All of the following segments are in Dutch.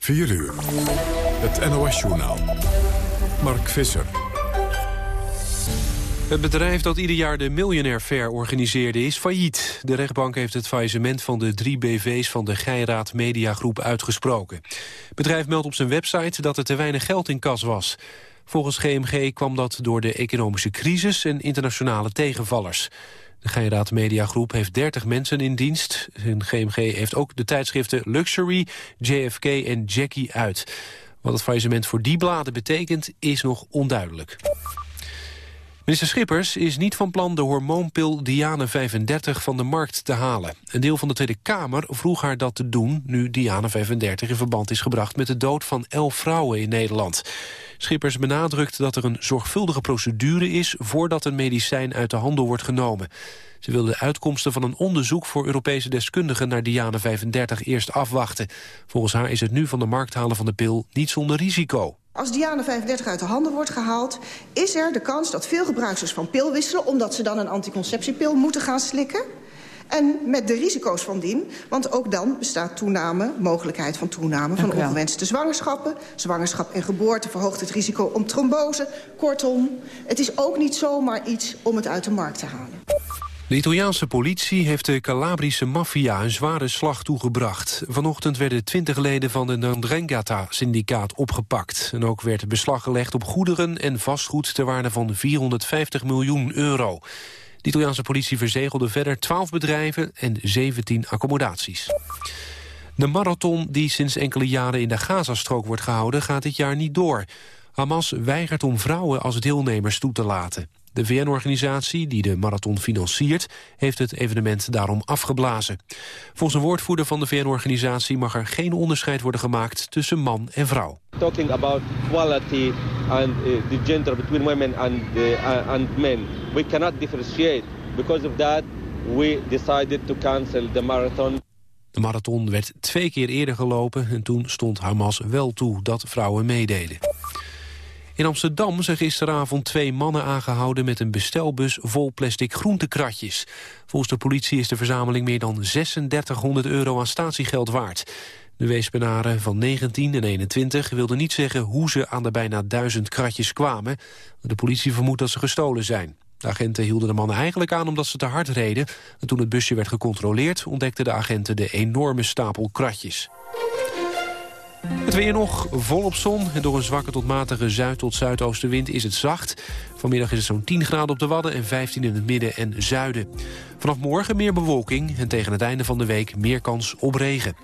4 uur. Het NOS-journaal. Mark Visser. Het bedrijf dat ieder jaar de Millionaire Fair organiseerde is failliet. De rechtbank heeft het faillissement van de drie BV's van de Geiraat Mediagroep uitgesproken. Het bedrijf meldt op zijn website dat er te weinig geld in kas was. Volgens GMG kwam dat door de economische crisis en internationale tegenvallers. De Geiraat Mediagroep heeft 30 mensen in dienst. En GMG heeft ook de tijdschriften Luxury, JFK en Jackie uit. Wat het faillissement voor die bladen betekent, is nog onduidelijk. Minister Schippers is niet van plan de hormoonpil Diane 35 van de markt te halen. Een deel van de Tweede Kamer vroeg haar dat te doen... nu Diane 35 in verband is gebracht met de dood van elf vrouwen in Nederland. Schippers benadrukt dat er een zorgvuldige procedure is... voordat een medicijn uit de handel wordt genomen. Ze wil de uitkomsten van een onderzoek voor Europese deskundigen naar Diane 35 eerst afwachten. Volgens haar is het nu van de markt halen van de pil niet zonder risico. Als Diane 35 uit de handen wordt gehaald... is er de kans dat veel gebruikers van pil wisselen... omdat ze dan een anticonceptiepil moeten gaan slikken. En met de risico's van dien, want ook dan bestaat toename, mogelijkheid van toename van ongewenste zwangerschappen. Zwangerschap en geboorte verhoogt het risico om trombose. Kortom, het is ook niet zomaar iets om het uit de markt te halen. De Italiaanse politie heeft de Calabrische maffia een zware slag toegebracht. Vanochtend werden twintig leden van de Ndrangheta-syndicaat opgepakt. En ook werd beslag gelegd op goederen en vastgoed ter waarde van 450 miljoen euro. De Italiaanse politie verzegelde verder 12 bedrijven en 17 accommodaties. De marathon die sinds enkele jaren in de Gazastrook wordt gehouden... gaat dit jaar niet door. Hamas weigert om vrouwen als deelnemers toe te laten. De VN-organisatie die de marathon financiert... heeft het evenement daarom afgeblazen. Volgens een woordvoerder van de VN-organisatie... mag er geen onderscheid worden gemaakt tussen man en vrouw. Talking about equality and uh, the gender between women and, uh, and men. We cannot differentiate. Because of that, we decided to cancel the marathon. De marathon werd twee keer eerder gelopen... en toen stond Hamas wel toe dat vrouwen meededen. In Amsterdam zijn gisteravond twee mannen aangehouden... met een bestelbus vol plastic groentekratjes. Volgens de politie is de verzameling meer dan 3600 euro aan statiegeld waard. De weespenaren van 19 en 21 wilden niet zeggen hoe ze aan de bijna duizend kratjes kwamen. De politie vermoedt dat ze gestolen zijn. De agenten hielden de mannen eigenlijk aan omdat ze te hard reden. En toen het busje werd gecontroleerd ontdekten de agenten de enorme stapel kratjes. Het weer nog volop zon en door een zwakke tot matige zuid- tot zuidoostenwind is het zacht. Vanmiddag is het zo'n 10 graden op de Wadden en 15 in het midden en zuiden. Vanaf morgen meer bewolking en tegen het einde van de week meer kans op regen.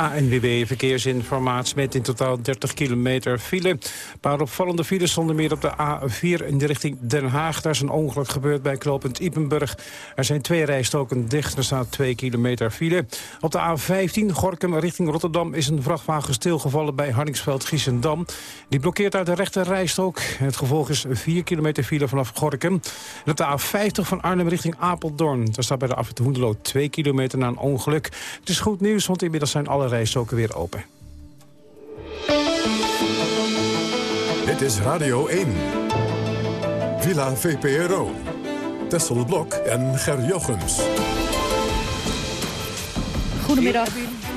ANWB Verkeersinformatie met in totaal 30 kilometer file. Een paar opvallende files zonder meer op de A4 in de richting Den Haag. Daar is een ongeluk gebeurd bij knooppunt Ipenburg. Er zijn twee rijstoken dicht, er staat 2 kilometer file. Op de A15 Gorkum richting Rotterdam is een vrachtwagen stilgevallen bij Hardingsveld-Giessendam. Die blokkeert uit de rechte rijstok. Het gevolg is 4 kilometer file vanaf Gorkum. En op de A50 van Arnhem richting Apeldoorn. Daar staat bij de afrit Hoendelo 2 kilometer na een ongeluk. Het is goed nieuws, want inmiddels zijn alle rijstroken weer open. Dit is Radio 1. Villa VPRO. Tessel Blok en Ger Jochems. Goedemiddag.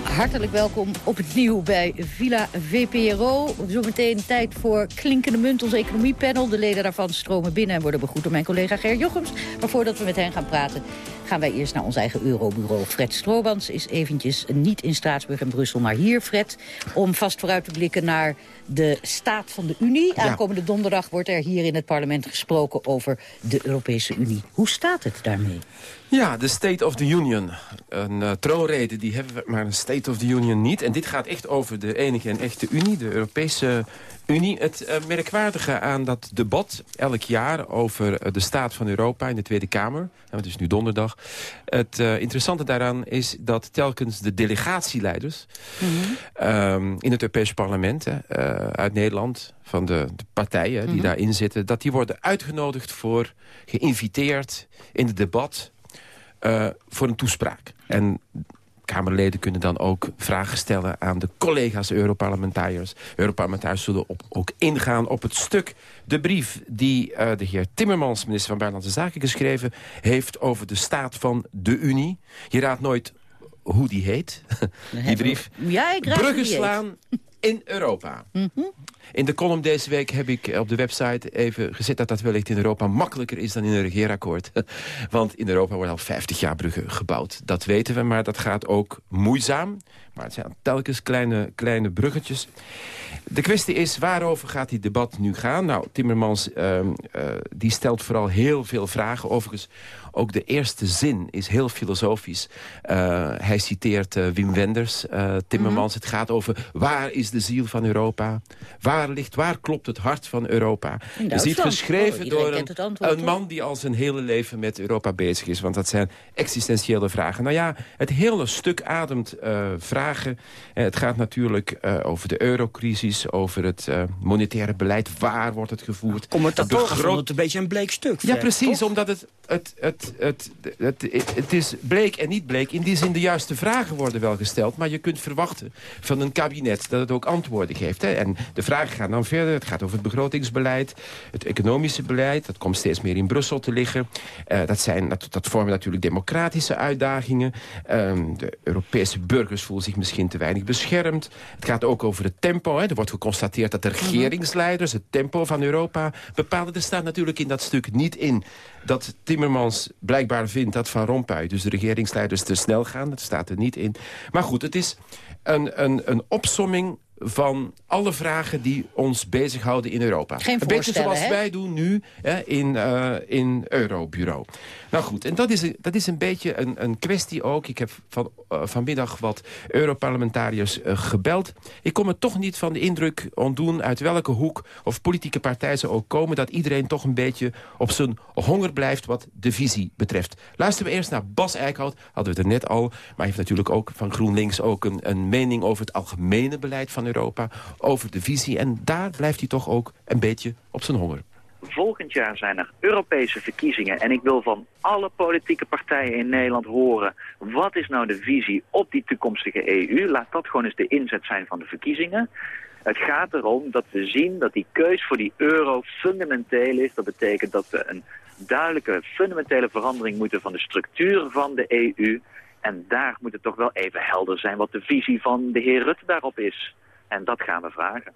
Hartelijk welkom opnieuw bij Villa VPRO. Zometeen tijd voor Klinkende Munt, ons economiepanel. De leden daarvan stromen binnen en worden begroet door mijn collega Ger Jochems. Maar voordat we met hen gaan praten, gaan wij eerst naar ons eigen eurobureau. Fred Stroobans is eventjes niet in Straatsburg en Brussel, maar hier, Fred. Om vast vooruit te blikken naar de staat van de Unie. Aankomende donderdag wordt er hier in het parlement gesproken over de Europese Unie. Hoe staat het daarmee? Ja, de State of the Union. Een uh, troonrede, die hebben we, maar een State of the Union niet. En dit gaat echt over de enige en echte Unie, de Europese Unie. Het uh, merkwaardige aan dat debat elk jaar over uh, de staat van Europa in de Tweede Kamer. En het is nu donderdag. Het interessante daaraan is dat telkens de delegatieleiders... Mm -hmm. um, in het Europees parlement uit Nederland... van de, de partijen die mm -hmm. daarin zitten... dat die worden uitgenodigd voor, geïnviteerd in het debat... voor een toespraak. En Kamerleden kunnen dan ook vragen stellen aan de collega's Europarlementariërs. Europarlementariërs zullen op, ook ingaan op het stuk, de brief die uh, de heer Timmermans, minister van Buitenlandse Zaken, geschreven heeft over de staat van de Unie. Je raadt nooit hoe die heet, die brief. Ja, ik raad Bruggen slaan in Europa. In de column deze week heb ik op de website even gezet... dat dat wellicht in Europa makkelijker is dan in een regeerakkoord. Want in Europa worden al 50 jaar bruggen gebouwd. Dat weten we, maar dat gaat ook moeizaam. Maar het zijn telkens kleine, kleine bruggetjes. De kwestie is, waarover gaat die debat nu gaan? Nou, Timmermans ehm, eh, die stelt vooral heel veel vragen. Overigens, ook de eerste zin is heel filosofisch. Eh, hij citeert eh, Wim Wenders, Timmermans. Het gaat over waar is de ziel van Europa? Waar ligt, waar klopt het hart van Europa? Je ziet geschreven Oh, door een, het toch? man die al zijn hele leven met Europa bezig is. Want dat zijn existentiële vragen. Nou ja, het hele stuk ademt eh, vragen. Eh, het gaat natuurlijk eh, over de eurocrisis, over het monetaire beleid. Waar wordt het gevoerd? Commentatoren De begroot- vonden het een beetje een bleek stuk. ja, precies, toch? omdat het, het, het, het, het, het, het is bleek en niet bleek. In die zin, de juiste vragen worden wel gesteld... maar je kunt verwachten van een kabinet dat het ook antwoorden geeft. Hè. En de vragen gaan dan verder. Het gaat over het begrotingsbeleid, het economische beleid. Dat komt steeds meer in Brussel te liggen. Eh, dat, zijn, dat, dat vormen natuurlijk democratische uitdagingen. Ehm, de Europese burgers voelen zich misschien te weinig beschermd. Het gaat ook over het tempo. Hè. Er wordt geconstateerd dat de regeringsleiders het tempo van Europa bepalen. Er staat natuurlijk in dat stuk niet in dat Timmermans blijkbaar vindt dat Van Rompuy... dus de regeringsleiders te snel gaan. Dat staat er niet in. Maar goed, het is een, een, een opsomming van alle vragen die ons bezighouden in Europa. Geen een beetje zoals hè? wij doen nu hè, in, eh in Eurobureau. Nou goed, en dat is, een- dat is een beetje een, een kwestie ook. Ik heb van, eh, vanmiddag wat Europarlementariërs eh, gebeld. Ik kom er toch niet van de indruk ontdoen... uit welke hoek of politieke partij ze ook komen... dat iedereen toch een beetje op zijn honger blijft wat de visie betreft. Luisteren we eerst naar Bas Eickhout. Hadden we het er net al. Maar hij heeft natuurlijk ook van GroenLinks ook een, een mening... over het algemene beleid van Europa. Over de visie. En daar blijft hij toch ook een beetje op zijn honger. Volgend jaar zijn er Europese verkiezingen en ik wil van alle politieke partijen in Nederland horen... wat is nou de visie op die toekomstige EU? Laat dat gewoon eens de inzet zijn van de verkiezingen. Het gaat erom dat we zien dat die keus voor die euro fundamenteel is. Dat betekent dat we een duidelijke fundamentele verandering moeten van de structuur van de EU. En daar moet het toch wel even helder zijn wat de visie van de heer Rutte daarop is. En dat gaan we vragen.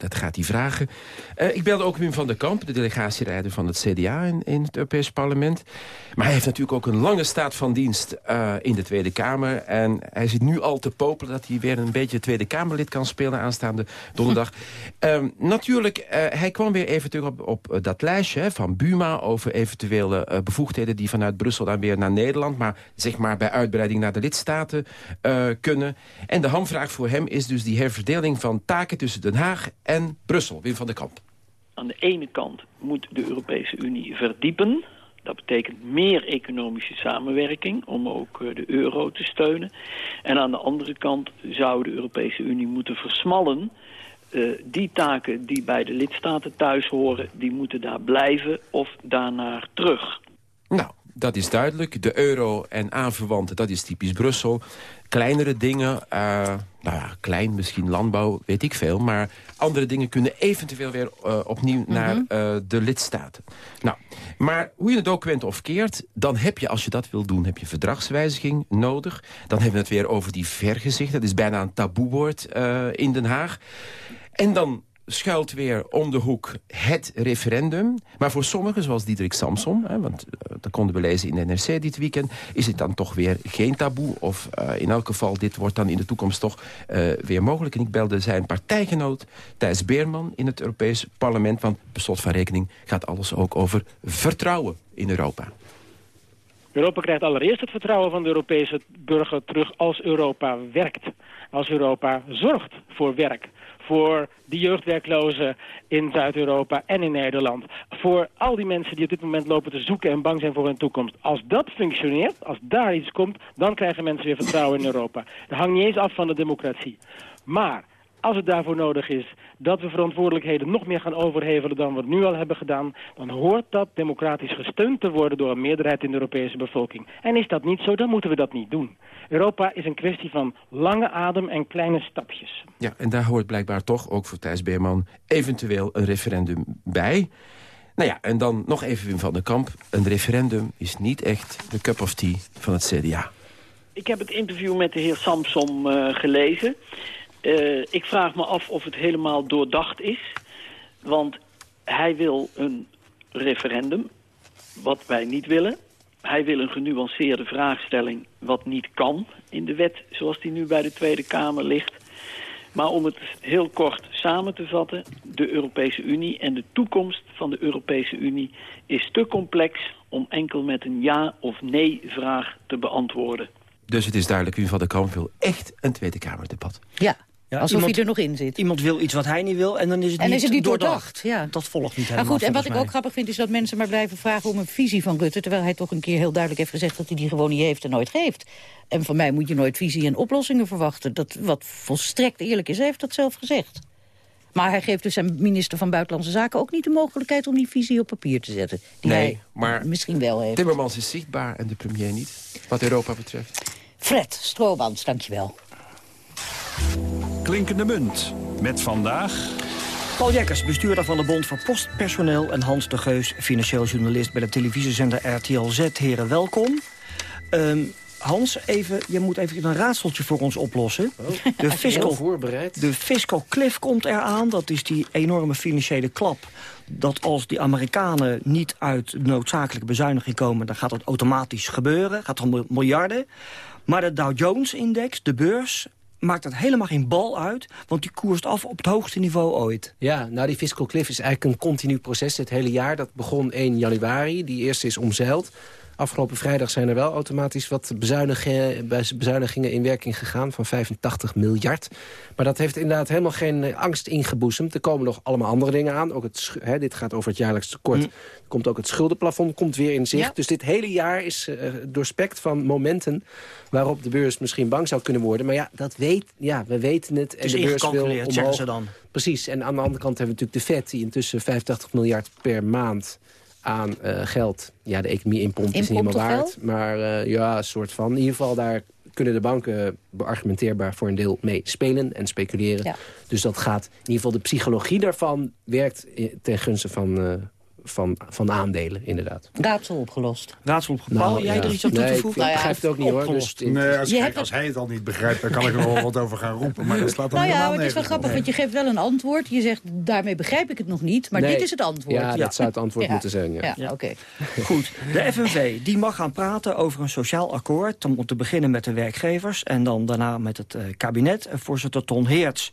Dat gaat hij vragen. Eh, ik belde ook Wim van der Kamp, de delegatieleider van het CDA in, in het Europees Parlement. Maar hij heeft natuurlijk ook een lange staat van dienst eh, in de Tweede Kamer. En hij zit nu al te popelen dat hij weer een beetje Tweede Kamerlid kan spelen aanstaande donderdag. Ehm, natuurlijk, eh, hij kwam weer even terug op, op dat lijstje hè, van Buma... over eventuele bevoegdheden die vanuit Brussel dan weer naar Nederland... maar zeg maar bij uitbreiding naar de lidstaten kunnen. En de hamvraag voor hem is dus die herverdeling van taken tussen Den Haag en Brussel. Wim van der Kamp. Aan de ene kant moet de Europese Unie verdiepen. Dat betekent meer economische samenwerking om ook eh, de euro te steunen. En aan de andere kant zou de Europese Unie moeten versmallen. Eh, die taken die bij de lidstaten thuis horen, die moeten daar blijven of daarnaar terug. Nou, dat is duidelijk. De euro en aanverwanten, dat is typisch Brussel. Kleinere dingen, eh, nou ja, klein, misschien landbouw, weet ik veel. Maar andere dingen kunnen eventueel weer eh, opnieuw naar eh, de lidstaten. Nou, maar hoe je het ook went of keert... dan heb je, als je dat wil doen, heb je verdragswijziging nodig. Dan hebben we het weer over die vergezicht. Dat is bijna een taboewoord eh, in Den Haag. En dan schuilt weer om de hoek het referendum. Maar voor sommigen, zoals Diederik Samson... Hè, want eh, dat konden we lezen in de NRC dit weekend... is het dan toch weer geen taboe. Of eh, in elk geval, dit wordt dan in de toekomst toch eh, weer mogelijk. En ik belde zijn partijgenoot Thijs Beerman in het Europees Parlement. Want per slot van rekening gaat alles ook over vertrouwen in Europa. Europa krijgt allereerst het vertrouwen van de Europese burger terug als Europa werkt. Als Europa zorgt voor werk. Voor de jeugdwerklozen in Zuid-Europa en in Nederland. Voor al die mensen die op dit moment lopen te zoeken en bang zijn voor hun toekomst. Als dat functioneert, als daar iets komt, dan krijgen mensen weer vertrouwen in Europa. Dat hangt niet eens af van de democratie. Maar als het daarvoor nodig is dat we verantwoordelijkheden nog meer gaan overhevelen dan we het nu al hebben gedaan, dan hoort dat democratisch gesteund te worden door een meerderheid in de Europese bevolking. En is dat niet zo, dan moeten we dat niet doen. Europa is een kwestie van lange adem en kleine stapjes. Ja, en daar hoort blijkbaar toch, ook voor Thijs Beerman... eventueel een referendum bij. Nou ja, en dan nog even Wim van der Kamp. Een referendum is niet echt de cup of tea van het CDA. ik heb het interview met de heer Samsom uh, gelezen. Uh, ik vraag me af of het helemaal doordacht is. Want hij wil een referendum, wat wij niet willen. Hij wil een genuanceerde vraagstelling, wat niet kan in de wet... zoals die nu bij de Tweede Kamer ligt. Maar om het heel kort samen te vatten... de Europese Unie en de toekomst van de Europese Unie... is te complex om enkel met een ja- of nee-vraag te beantwoorden. Dus het is duidelijk, u van de Kamp wil echt een Tweede Kamerdebat. Ja, ja, Alsof iemand, hij er nog in zit. Iemand wil iets wat hij niet wil en dan is het, en niet, is het niet doordacht. doordacht. Ja. Dat volgt niet helemaal, Maar goed, en wat ik ook grappig vind is dat mensen maar blijven vragen om een visie van Rutte... terwijl hij toch een keer heel duidelijk heeft gezegd dat hij die gewoon niet heeft en nooit geeft. En van mij moet je nooit visie en oplossingen verwachten. Dat, wat volstrekt eerlijk is, hij heeft dat zelf gezegd. Maar hij geeft dus zijn minister van Buitenlandse Zaken ook niet de mogelijkheid om die visie op papier te zetten. Die nee, hij maar misschien wel heeft. Timmermans is zichtbaar en de premier niet, wat Europa betreft. Fred Stroobans, dankjewel. Klinkende munt, met vandaag... Paul Jekkers, bestuurder van de Bond voor Postpersoneel... en Hans de Geus, financieel journalist bij de televisiezender RTL Z. Heren, welkom. Um, Hans, even, je moet even een raadseltje voor ons oplossen. Oh, de, fiscal, voorbereid. de fiscal cliff komt eraan. Dat is die enorme financiële klap. Dat als die Amerikanen niet uit noodzakelijke bezuiniging komen... dan gaat dat automatisch gebeuren. Gaat om miljarden. Maar de Dow Jones-index, de beurs maakt dat helemaal geen bal uit, want die koerst af op het hoogste niveau ooit. Ja, nou die fiscal cliff is eigenlijk een continu proces het hele jaar. Dat begon 1 januari, die eerste is omzeild. Afgelopen vrijdag zijn er wel automatisch wat bezuinigingen, bezuinigingen in werking gegaan van 85 miljard. Maar dat heeft inderdaad helemaal geen eh, angst ingeboezemd. Er komen nog allemaal andere dingen aan. Ook het, hè, dit gaat over het jaarlijks tekort. Mm. komt ook het schuldenplafond komt weer in zicht. Dus dit hele jaar is uh, doorspekt van momenten waarop de beurs misschien bang zou kunnen worden. Maar ja, dat weet, ja we weten het. En de beurs wil omhoog. ze dan. Precies. En aan de andere kant hebben we natuurlijk de FED... die intussen 85 miljard per maand aan uh, geld. Ja, de economie inpompt is niet helemaal waard. Maar uh, ja, een soort van. In ieder geval, daar kunnen de banken beargumenteerbaar voor een deel mee spelen en speculeren. Ja. Dus dat gaat, in ieder geval de psychologie daarvan werkt ten gunste van, uh, van, van aandelen, inderdaad. Raadsel opgelost. Raadsel opgelost. Nou, jij er iets aan toe te voegen? Nee, ik begrijp het ook niet hoor. Dus nee, als, kijk, als hij het al niet begrijpt, dan kan ik er wel wat over gaan roepen. Maar dat slaat dan nou ja, het is wel grappig, want je geeft wel een antwoord. Je zegt, daarmee begrijp ik het nog niet, maar dit is het antwoord. Ja, dat zou het antwoord moeten zijn. Ja, ja. oké. Goed, de FNV die mag gaan praten over een sociaal akkoord. Dan moet te beginnen met de werkgevers en dan daarna met het uh, kabinet. Voorzitter Ton Heerts,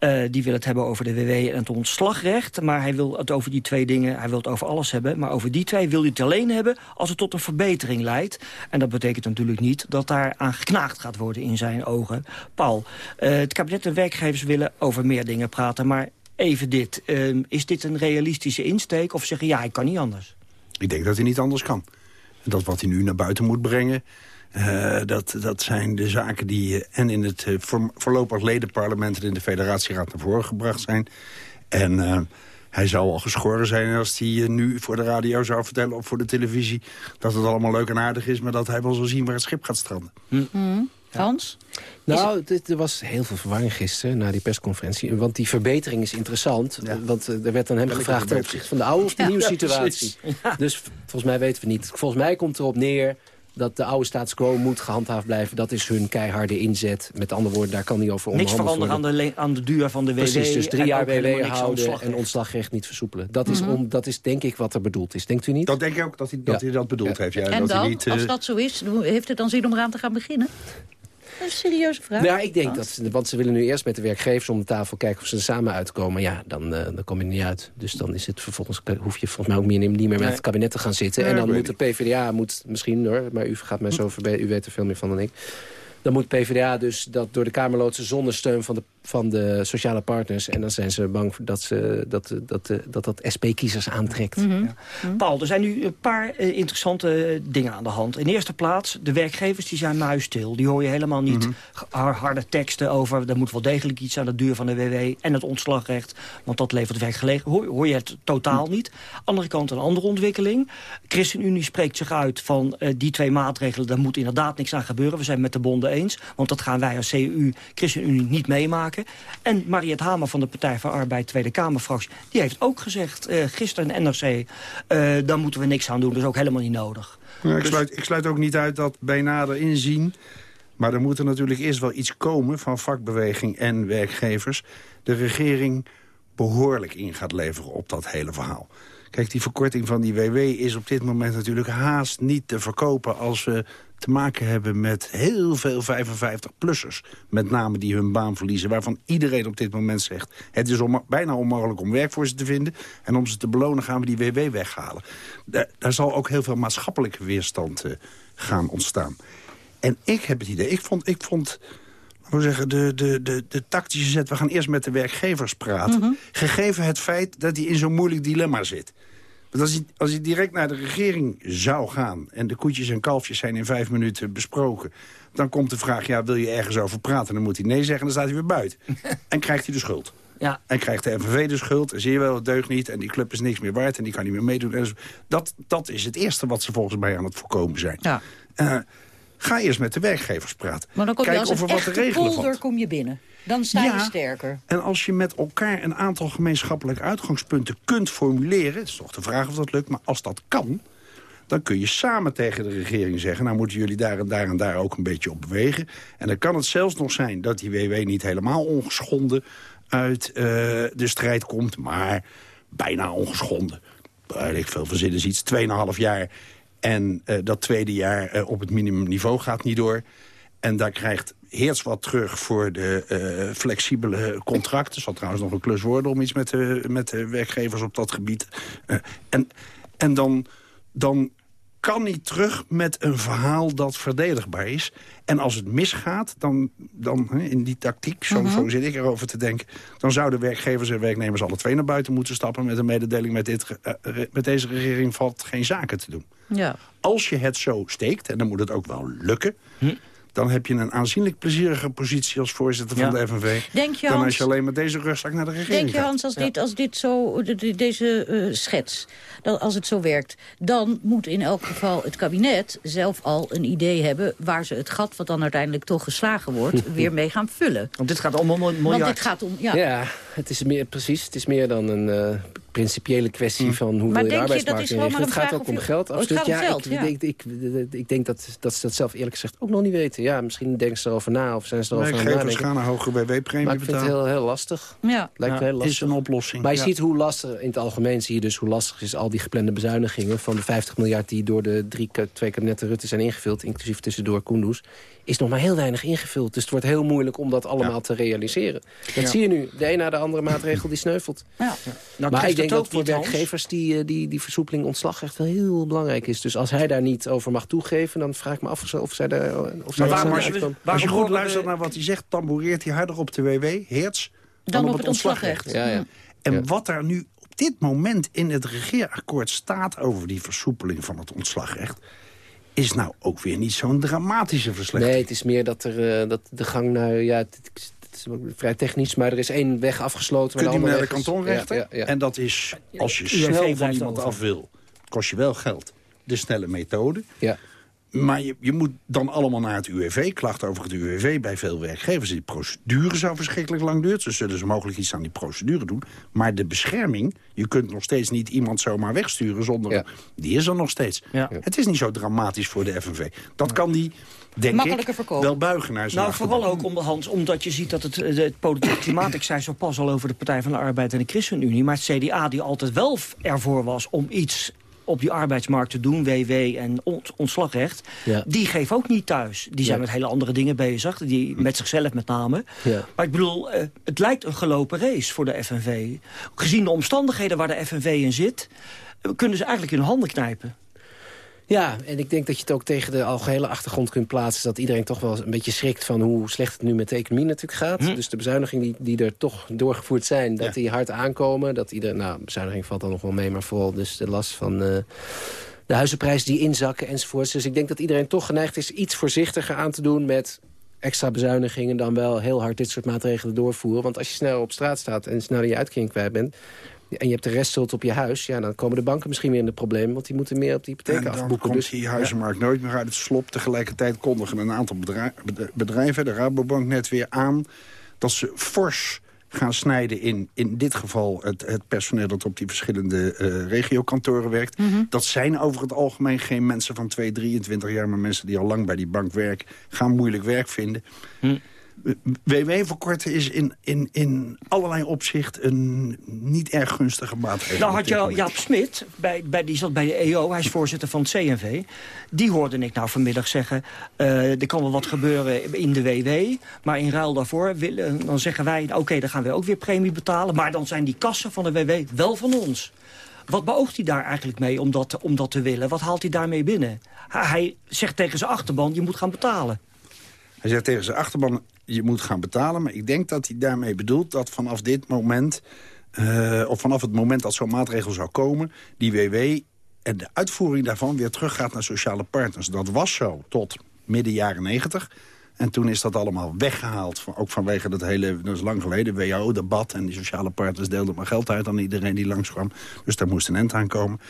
uh, die wil het hebben over de WW en het ontslagrecht. Maar hij wil het over die twee dingen, hij wil over alles hebben maar over die twee wil hij het alleen hebben als het tot een verbetering leidt. En dat betekent natuurlijk niet dat daar aan geknaagd gaat worden in zijn ogen. Paul, uh, het kabinet en werkgevers willen over meer dingen praten, maar even dit. Uh, is dit een realistische insteek of zeggen ja, ik kan niet anders? Ik denk dat hij niet anders kan. Dat wat hij nu naar buiten moet brengen... Uh, dat, dat zijn de zaken die en in het voorlopig ledenparlement... en in de federatieraad naar voren gebracht zijn. En hij zou al geschoren zijn als hij eh, nu voor de radio zou vertellen... of voor de televisie dat het allemaal leuk en aardig is... maar dat hij wel zal zien waar het schip gaat stranden. Hm. Hm. Hans? Nou, er was heel veel verwarring gisteren na die persconferentie. Want die verbetering is interessant. Want eh, er werd dan hem gevraagd ten opzichte van de oude of de nieuwe situatie. Dus volgens mij weten we niet. Volgens mij komt erop neer dat de oude status quo moet gehandhaafd blijven. Dat is hun keiharde inzet. Met andere woorden, daar kan niet over onderhandeld Niks veranderen aan de, aan de duur van de WW. Precies, dus drie jaar WW houden en ontslagrecht niet versoepelen. Dat, is mhm. om, dat is denk ik wat er bedoeld is. Denkt u niet? Dat denk ik ook, dat hij dat, hij dat bedoeld heeft. Ja, en dat dan, hij niet, als eh, dat zo is, heeft het dan zin om eraan te gaan beginnen? Dat is een serieuze vraag. Ja, ik denk dat ze, want ze willen nu eerst met de werkgevers om de tafel kijken of ze er samen uitkomen. Ja, dan, uh, dan kom je niet uit. Dus dan is het vervolgens, hoef je volgens mij ook meer, niet meer met het kabinet te gaan zitten. en dan moet de PvdA, moet, misschien hoor, maar u gaat mij zo u weet er veel meer van dan ik. Dan moet PvdA dus dat door de Kamerloodse zonder steun van de van de sociale partners. En dan zijn ze bang dat ze, dat, dat, dat, dat SP-kiezers aantrekt. Mhm. ja. Mhm. Paul, er zijn nu een paar uh, interessante dingen aan de hand. In eerste plaats, de werkgevers die zijn muisstil. Die hoor je helemaal niet mm harde teksten over... er moet wel degelijk iets aan de duur van de WW en het ontslagrecht. Want dat levert werkgelegenheid. Hoor, hoor je het totaal niet. Andere kant een andere ontwikkeling. ChristenUnie spreekt zich uit van uh, die twee maatregelen... daar moet inderdaad niks aan gebeuren. We zijn met de bonden eens. Want dat gaan wij als CU, ChristenUnie, niet meemaken. En Mariette Hamer van de Partij van Arbeid, Tweede Kamerfractie... die heeft ook gezegd, uh, gisteren in NRC... Uh, eh, daar moeten we niks aan doen, dat is ook helemaal niet nodig. ik, dus- sluit, ik sluit ook niet uit dat bij nader inzien... Maar er moet er natuurlijk eerst wel iets komen van vakbeweging en werkgevers. De regering behoorlijk in gaat leveren op dat hele verhaal. Kijk, die verkorting van die WW is op dit moment natuurlijk haast niet te verkopen... als we te maken hebben met heel veel 55-plussers. Met name die hun baan verliezen, waarvan iedereen op dit moment zegt... het is bijna onmogelijk om werk voor ze te vinden... en om ze te belonen gaan we die WW weghalen. Daar, zal ook heel veel maatschappelijke weerstand uh, gaan ontstaan. En ik heb het idee, ik vond... Ik vond we zeggen, de, de, de, de tactische zet. We gaan eerst met de werkgevers praten. Mhm. Gegeven het feit dat hij in zo'n moeilijk dilemma zit. Want als hij, als hij direct naar de regering zou gaan... en de koetjes en kalfjes zijn in vijf minuten besproken... dan komt de vraag, ja, wil je ergens over praten? Dan moet hij nee zeggen en dan staat hij weer buiten. en krijgt hij de schuld. Ja. En krijgt de FNV de schuld. En zie je wel, het deugt niet. En die club is niks meer waard. En die kan niet meer meedoen. En dat, dat is het eerste wat ze volgens mij aan het voorkomen zijn. Ja. Uh, ga eerst met de werkgevers praten. Maar dan kom je Kijk als of er wat te regelen polder kom je binnen. Dan sta je sterker. En als je met elkaar een aantal gemeenschappelijke uitgangspunten kunt formuleren... het is toch de vraag of dat lukt, maar als dat kan... dan kun je samen tegen de regering zeggen... nou moeten jullie daar en daar en daar ook een beetje op bewegen. En dan kan het zelfs nog zijn dat die WW niet helemaal ongeschonden... uit uh, de strijd komt, maar bijna ongeschonden. Ik veel verzinnen is iets, 2,5 jaar... En uh, dat tweede jaar uh, op het minimumniveau gaat niet door. En daar krijgt Heerts wat terug voor de uh, flexibele contracten. Er zal trouwens nog een klus worden om iets met de, met de werkgevers op dat gebied. Uh, en en dan, dan kan hij terug met een verhaal dat verdedigbaar is. En als het misgaat, dan, dan in die tactiek, zo, mhm. zo zit ik erover te denken... dan zouden werkgevers en werknemers alle twee naar buiten moeten stappen... met een mededeling met, dit, uh, met deze regering valt geen zaken te doen. Ja. Als je het zo steekt, en dan moet het ook wel lukken... Hm dan heb je een aanzienlijk plezierige positie als voorzitter van de FNV... Denk je, dan als je alleen met deze rugzak naar de regering Denk je, Hans, als, dit, als dit zo, deze uh, schets, dat, als het zo werkt... dan moet in elk geval het kabinet zelf al een idee hebben... waar ze het gat, wat dan uiteindelijk toch geslagen wordt... weer mee gaan vullen. Want dit gaat om een miljard. Want dit gaat om, ja. ja, het is meer, precies. Het is meer dan een... Uh, principiële kwestie hm. van hoe maar wil je de arbeidsmarkt inrichten. Het gaat ook om geld. Absoluut. ja, ik, denk dat, dat ze dat zelf eerlijk gezegd ook nog niet weten. Ja, misschien denken ze erover na of zijn ze erover nee, aan nadenken. gaan een hogere BW-premie Maar ik vind het heel, heel lastig. Ja. Lijkt heel lastig. is een oplossing. Maar je ziet hoe lastig, in het algemeen zie je dus hoe lastig is al die geplande bezuinigingen van de 50 miljard die door de drie, twee kabinetten Rutte zijn ingevuld, inclusief tussendoor Koendoes is nog maar heel weinig ingevuld. Dus het wordt heel moeilijk om dat allemaal te realiseren. Dat zie je nu. De een na de andere maatregel die sneuvelt. Ja. Nou, maar ik denk dat voor werkgevers die, eh, die, die versoepeling ontslag echt wel heel belangrijk is. Dus als hij daar niet over mag toegeven, dan vraag ik me af of zij daar... Of maar waarom, als, je, als je goed luistert naar wat hij zegt, tamboureert hij harder op de WW, Heerts, dan, op, het ontslagrecht. Ja, ja. En wat er nu op dit moment in het regeerakkoord staat over die versoepeling van het ontslagrecht is nou ook weer niet zo'n dramatische verslechting. Nee, het is meer dat, er, uh, dat de gang naar... Ja, het, het is vrij technisch, maar er is één weg afgesloten. Kunt u naar de kantonrechter? Ja, ja, en dat is, als je snel van iemand af wil, kost je wel geld. De snelle methode. Ja. Maar je, je moet dan allemaal naar het UWV. Klachten over het UWV bij veel werkgevers. Die procedure zou verschrikkelijk lang duren. Dus zullen ze mogelijk iets aan die procedure doen. Maar de bescherming, je kunt nog steeds niet iemand zomaar wegsturen zonder... Die is er nog steeds. Ja. Het is niet zo dramatisch voor de FNV. Dat kan die denk ik, wel buigen naar zijn Nou, vooral ook om, Hans, omdat je ziet dat het, het politieke klimaat... ik zei zo pas al over de Partij van de Arbeid en de ChristenUnie... maar het CDA die altijd wel ervoor was om iets op die arbeidsmarkt te doen, WW en ontslagrecht... die geven ook niet thuis. Die zijn met hele andere dingen bezig, die, met zichzelf met name. Ja. Maar ik bedoel, eh, het lijkt een gelopen race voor de FNV. Gezien de omstandigheden waar de FNV in zit... Eh, kunnen ze eigenlijk hun handen knijpen. Ja, en ik denk dat je het ook tegen de algehele achtergrond kunt plaatsen... dat iedereen toch wel een beetje schrikt van hoe slecht het nu met de economie natuurlijk gaat. Hm. Dus de bezuinigingen die, die er toch doorgevoerd zijn, dat die hard aankomen. Dat iedereen, nou, bezuiniging valt dan nog wel mee, maar vooral dus de last van... Uh, de huizenprijzen die inzakken enzovoorts. Dus ik denk dat iedereen toch geneigd is iets voorzichtiger aan te doen met extra bezuinigingen dan wel heel hard dit soort maatregelen doorvoeren. Want als je snel op straat staat en snel je uitkering kwijt bent en je hebt de restschuld op je huis... ja, dan komen de banken misschien weer in de problemen... want die moeten meer op die hypotheek afboeken. dan komt dus, die huizenmarkt nooit meer uit het slop. Tegelijkertijd kondigen een aantal bedrijven, de Rabobank net weer aan... dat ze fors gaan snijden in, in dit geval het, het personeel dat op die verschillende uh, regiokantoren werkt. Mhm. Dat zijn over het algemeen geen mensen van 2, 23 jaar... maar mensen die al lang bij die bank werken, gaan moeilijk werk vinden. WW verkorten is in, in, in allerlei opzicht een niet erg gunstige maatregel. Nou had je moment. Jaap Smit, bij, bij, die zat bij de EO, hij is voorzitter van het CNV. Die hoorde ik nou vanmiddag zeggen, eh, er kan wel wat gebeuren in de WW. Maar in ruil daarvoor willen, dan zeggen wij, oké, dan gaan we ook weer premie betalen. Maar dan zijn die kassen van de WW wel van ons. Wat beoogt hij daar eigenlijk mee om dat, om dat te willen? Wat haalt hij daarmee binnen? Hij zegt tegen zijn achterban, je moet gaan betalen. Hij zegt tegen zijn achterban, je moet gaan betalen. Maar ik denk dat hij daarmee bedoelt dat vanaf dit moment... eh, of vanaf het moment dat zo'n maatregel zou komen... die WW en de uitvoering daarvan weer teruggaat naar sociale partners. Dat was zo tot midden jaren negentig. En toen is dat allemaal weggehaald. Ook vanwege dat hele, dat is lang geleden, WHO-debat. En die sociale partners deelden maar geld uit aan iedereen die langskwam. Dus daar moest een end aan komen.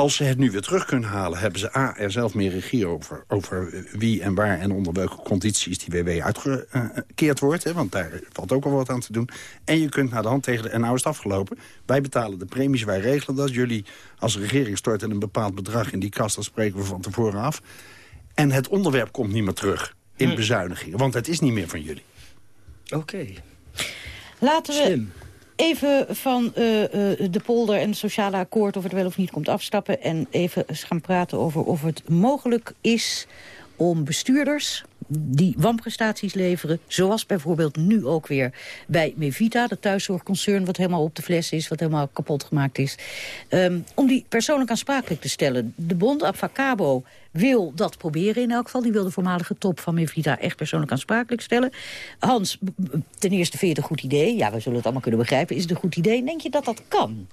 Als ze het nu weer terug kunnen halen... hebben ze A, er zelf meer regie over, over wie en waar... en onder welke condities die WW uitgekeerd wordt. Hè, want daar valt ook al wat aan te doen. En je kunt naar de hand tegen de... En nou is het afgelopen. Wij betalen de premies, wij regelen dat. Jullie als regering storten een bepaald bedrag in die kast. Dat spreken we van tevoren af. En het onderwerp komt niet meer terug in Hm. bezuinigingen. Want het is niet meer van jullie. Oké. Laten we Slim. Even van eh, eh, de polder en het sociale akkoord... of het wel of niet komt afstappen... en even gaan praten over of het mogelijk is om bestuurders die wanprestaties leveren... zoals bijvoorbeeld nu ook weer bij Mevita, de thuiszorgconcern... wat helemaal op de fles is, wat helemaal kapot gemaakt is... ehm, om die persoonlijk aansprakelijk te stellen. De bond Abfacabo wil dat proberen in elk geval. Die wil de voormalige top van Mevita echt persoonlijk aansprakelijk stellen. Hans, ten eerste vind je het een goed idee? Ja, we zullen het allemaal kunnen begrijpen. Is het een goed idee? Denk je dat dat kan?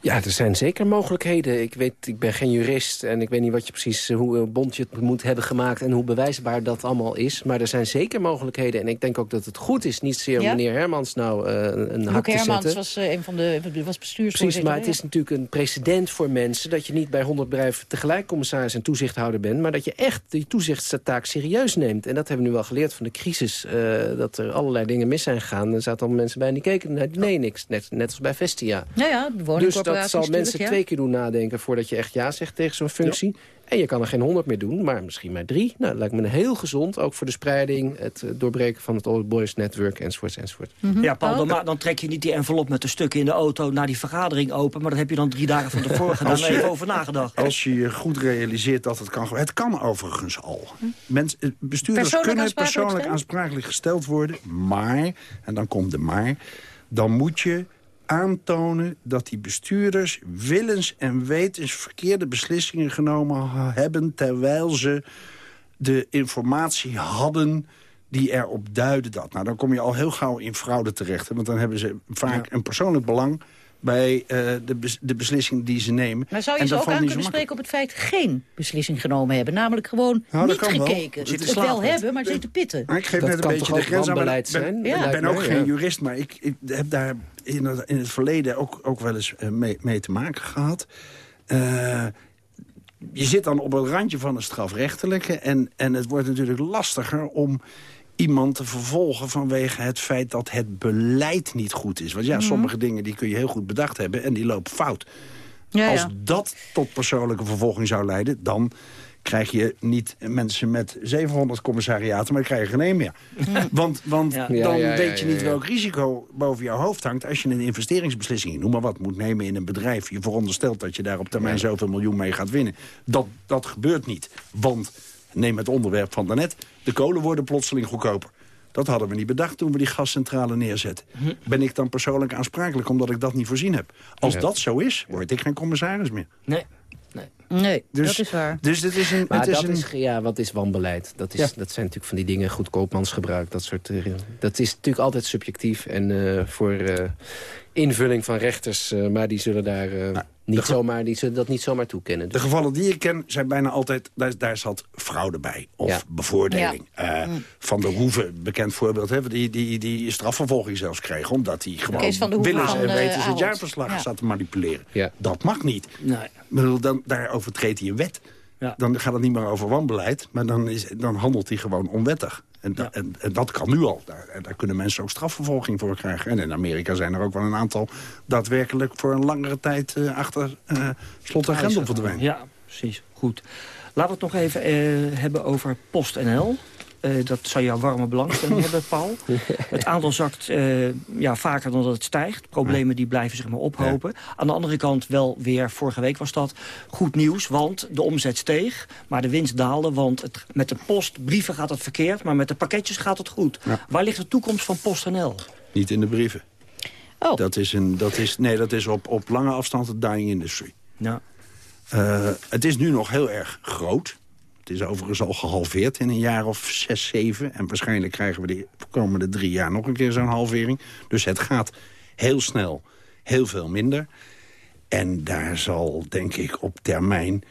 Ja, er zijn zeker mogelijkheden. Ik, weet, ik ben geen jurist en ik weet niet wat je precies, eh, hoe een bondje het moet hebben gemaakt... en hoe bewijsbaar dat allemaal is. Maar er zijn zeker mogelijkheden. En ik denk ook dat het goed is, niet zeer om Ja? meneer Hermans nou eh, een een hak te Hermans zetten. was eh, een van de was bestuursvoorzitter. Precies, maar het is natuurlijk een precedent voor mensen... dat je niet bij 100 bedrijven tegelijk commissaris en toezichthouder bent... maar dat je echt die toezichtstaak serieus neemt. En dat hebben we nu wel geleerd van de crisis... dat er allerlei dingen mis zijn gegaan. Er zaten allemaal mensen bij en die keken nee, nee niks. Net, net als bij Vestia. Nou ja, de dat zal mensen ja. twee keer doen nadenken... voordat je echt ja zegt tegen zo'n functie. En je kan er geen honderd meer doen, maar misschien maar drie. Nou, dat lijkt me heel gezond, ook voor de spreiding... het eh, doorbreken van het Old Boys Network, enzovoort, enzovoort. Ja, Paul, dan, dan trek je niet die envelop met de stukken in de auto... naar die vergadering open, maar dat heb je dan drie dagen van tevoren gedaan... Als en je- even over nagedacht. Als je je goed realiseert dat het kan... Het kan overigens al. Mens, eh, bestuurders Persoonlijk kunnen persoonlijk aansprakelijk gesteld worden. Maar, en dan komt de maar... dan moet je aantonen dat die bestuurders willens en wetens verkeerde beslissingen genomen hebben... terwijl ze de informatie hadden die erop duiden dat. Nou, dan kom je al heel gauw in fraude terecht. Hè, want dan hebben ze vaak een persoonlijk belang bij eh, de, bes- de beslissing die ze nemen. Maar zou je En ze ook aan kunnen spreken op het feit geen beslissing genomen hebben? Namelijk gewoon Nou, niet wel. gekeken. Te Het wel hebben, maar zitten pitten. Maar ik geef Dat net een beetje de grens aan. maar wanbeleid Ik ben, ik Ja. ook geen ja. jurist, maar ik, ik heb daar in het, in het verleden ook, ook wel eens eh, mee, mee te maken gehad. Eh, je zit dan op het randje van een strafrechtelijke... En, en het wordt natuurlijk lastiger om iemand te vervolgen... vanwege het feit dat het beleid niet goed is. Want ja, Mhm. sommige dingen die kun je heel goed bedacht hebben... en die lopen fout. Ja, Als ja. dat tot persoonlijke vervolging zou leiden... dan krijg je niet mensen met 700 commissariaten... maar dan krijg je geen één meer. Want, want Ja. dan Ja, ja, ja, weet je niet welk risico boven jouw hoofd hangt... als je een investeringsbeslissing, noem maar wat, moet nemen in een bedrijf. Je veronderstelt dat je daar op termijn zoveel miljoen mee gaat winnen. Dat, dat gebeurt niet. Want, neem het onderwerp van daarnet... de kolen worden plotseling goedkoper. Dat hadden we niet bedacht toen we die gascentrale neerzetten. Ben ik dan persoonlijk aansprakelijk omdat ik dat niet voorzien heb? Als Ja. dat zo is, word ik geen commissaris meer. Nee. Nee, Dus, dat is waar. Dus dit is een... Maar het is dat een is, ja, wat is wanbeleid? Dat, is, Ja. dat zijn natuurlijk van die dingen, goedkoopmansgebruik, dat soort... eh, dat is natuurlijk altijd subjectief en eh, voor eh, invulling van rechters... eh, maar die zullen, daar, eh, niet zomaar, die zullen dat niet zomaar toekennen. De Dus, gevallen die ik ken zijn bijna altijd... daar, daar zat fraude bij. Of Ja. bevoordeling. Ja. Eh, Van der Hoeven, bekend voorbeeld... Hè, die, die, die strafvervolging zelfs kreeg... omdat hij gewoon willens van, en eh, wetens het Ahold. jaarverslag Ja. zat te manipuleren. Ja. Dat mag niet. Nee. Bedoel, dan, daar overtreedt hij een wet. dan gaat het niet meer over wanbeleid... maar dan, is, dan handelt hij gewoon onwettig. En, da- en, en dat kan nu al. Daar, en daar kunnen mensen ook strafvervolging voor krijgen. En in Amerika zijn er ook wel een aantal daadwerkelijk... voor een langere tijd eh, achter eh slot en grendel verdwijnen. Ja, precies. Goed. Laten we het nog even eh, hebben over PostNL. Eh dat zou jouw warme belangstelling hebben, Paul. Het aantal zakt eh, ja, vaker dan dat het stijgt. Problemen die blijven zich maar ophopen. Aan de andere kant wel weer, vorige week was dat, goed nieuws. Want de omzet steeg, maar de winst daalde. Want het, met de postbrieven gaat het verkeerd, maar met de pakketjes gaat het goed. Waar ligt de toekomst van PostNL? Niet in de brieven. Oh. Dat is, een, dat is, nee, dat is op, op lange afstand de dying industry. Ja. Eh, het is nu nog heel erg groot. Is overigens al gehalveerd in een jaar of zes, zeven. En waarschijnlijk krijgen we de komende drie jaar nog een keer zo'n halvering. Dus het gaat heel snel heel veel minder. En daar zal, denk ik, op termijn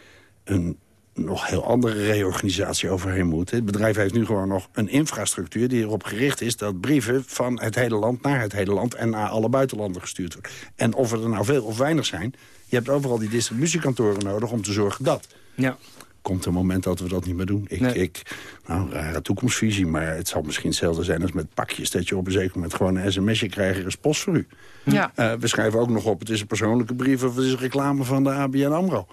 een nog heel andere reorganisatie overheen moeten. Het bedrijf heeft nu gewoon nog een infrastructuur die erop gericht is... dat brieven van het hele land naar het hele land en naar alle buitenlanden gestuurd worden. En of er nou veel of weinig zijn... je hebt overal die distributiekantoren nodig om te zorgen dat. Ja. Komt een moment dat we dat niet meer doen. Ik, Nee. ik, nou, rare toekomstvisie, maar het zal misschien hetzelfde zijn als met pakjes... dat je op een zeker moment gewoon een sms'je krijgt, er is post voor u. Ja. Eh, we schrijven ook nog op, het is een persoonlijke brief... of het is een reclame van de ABN AMRO.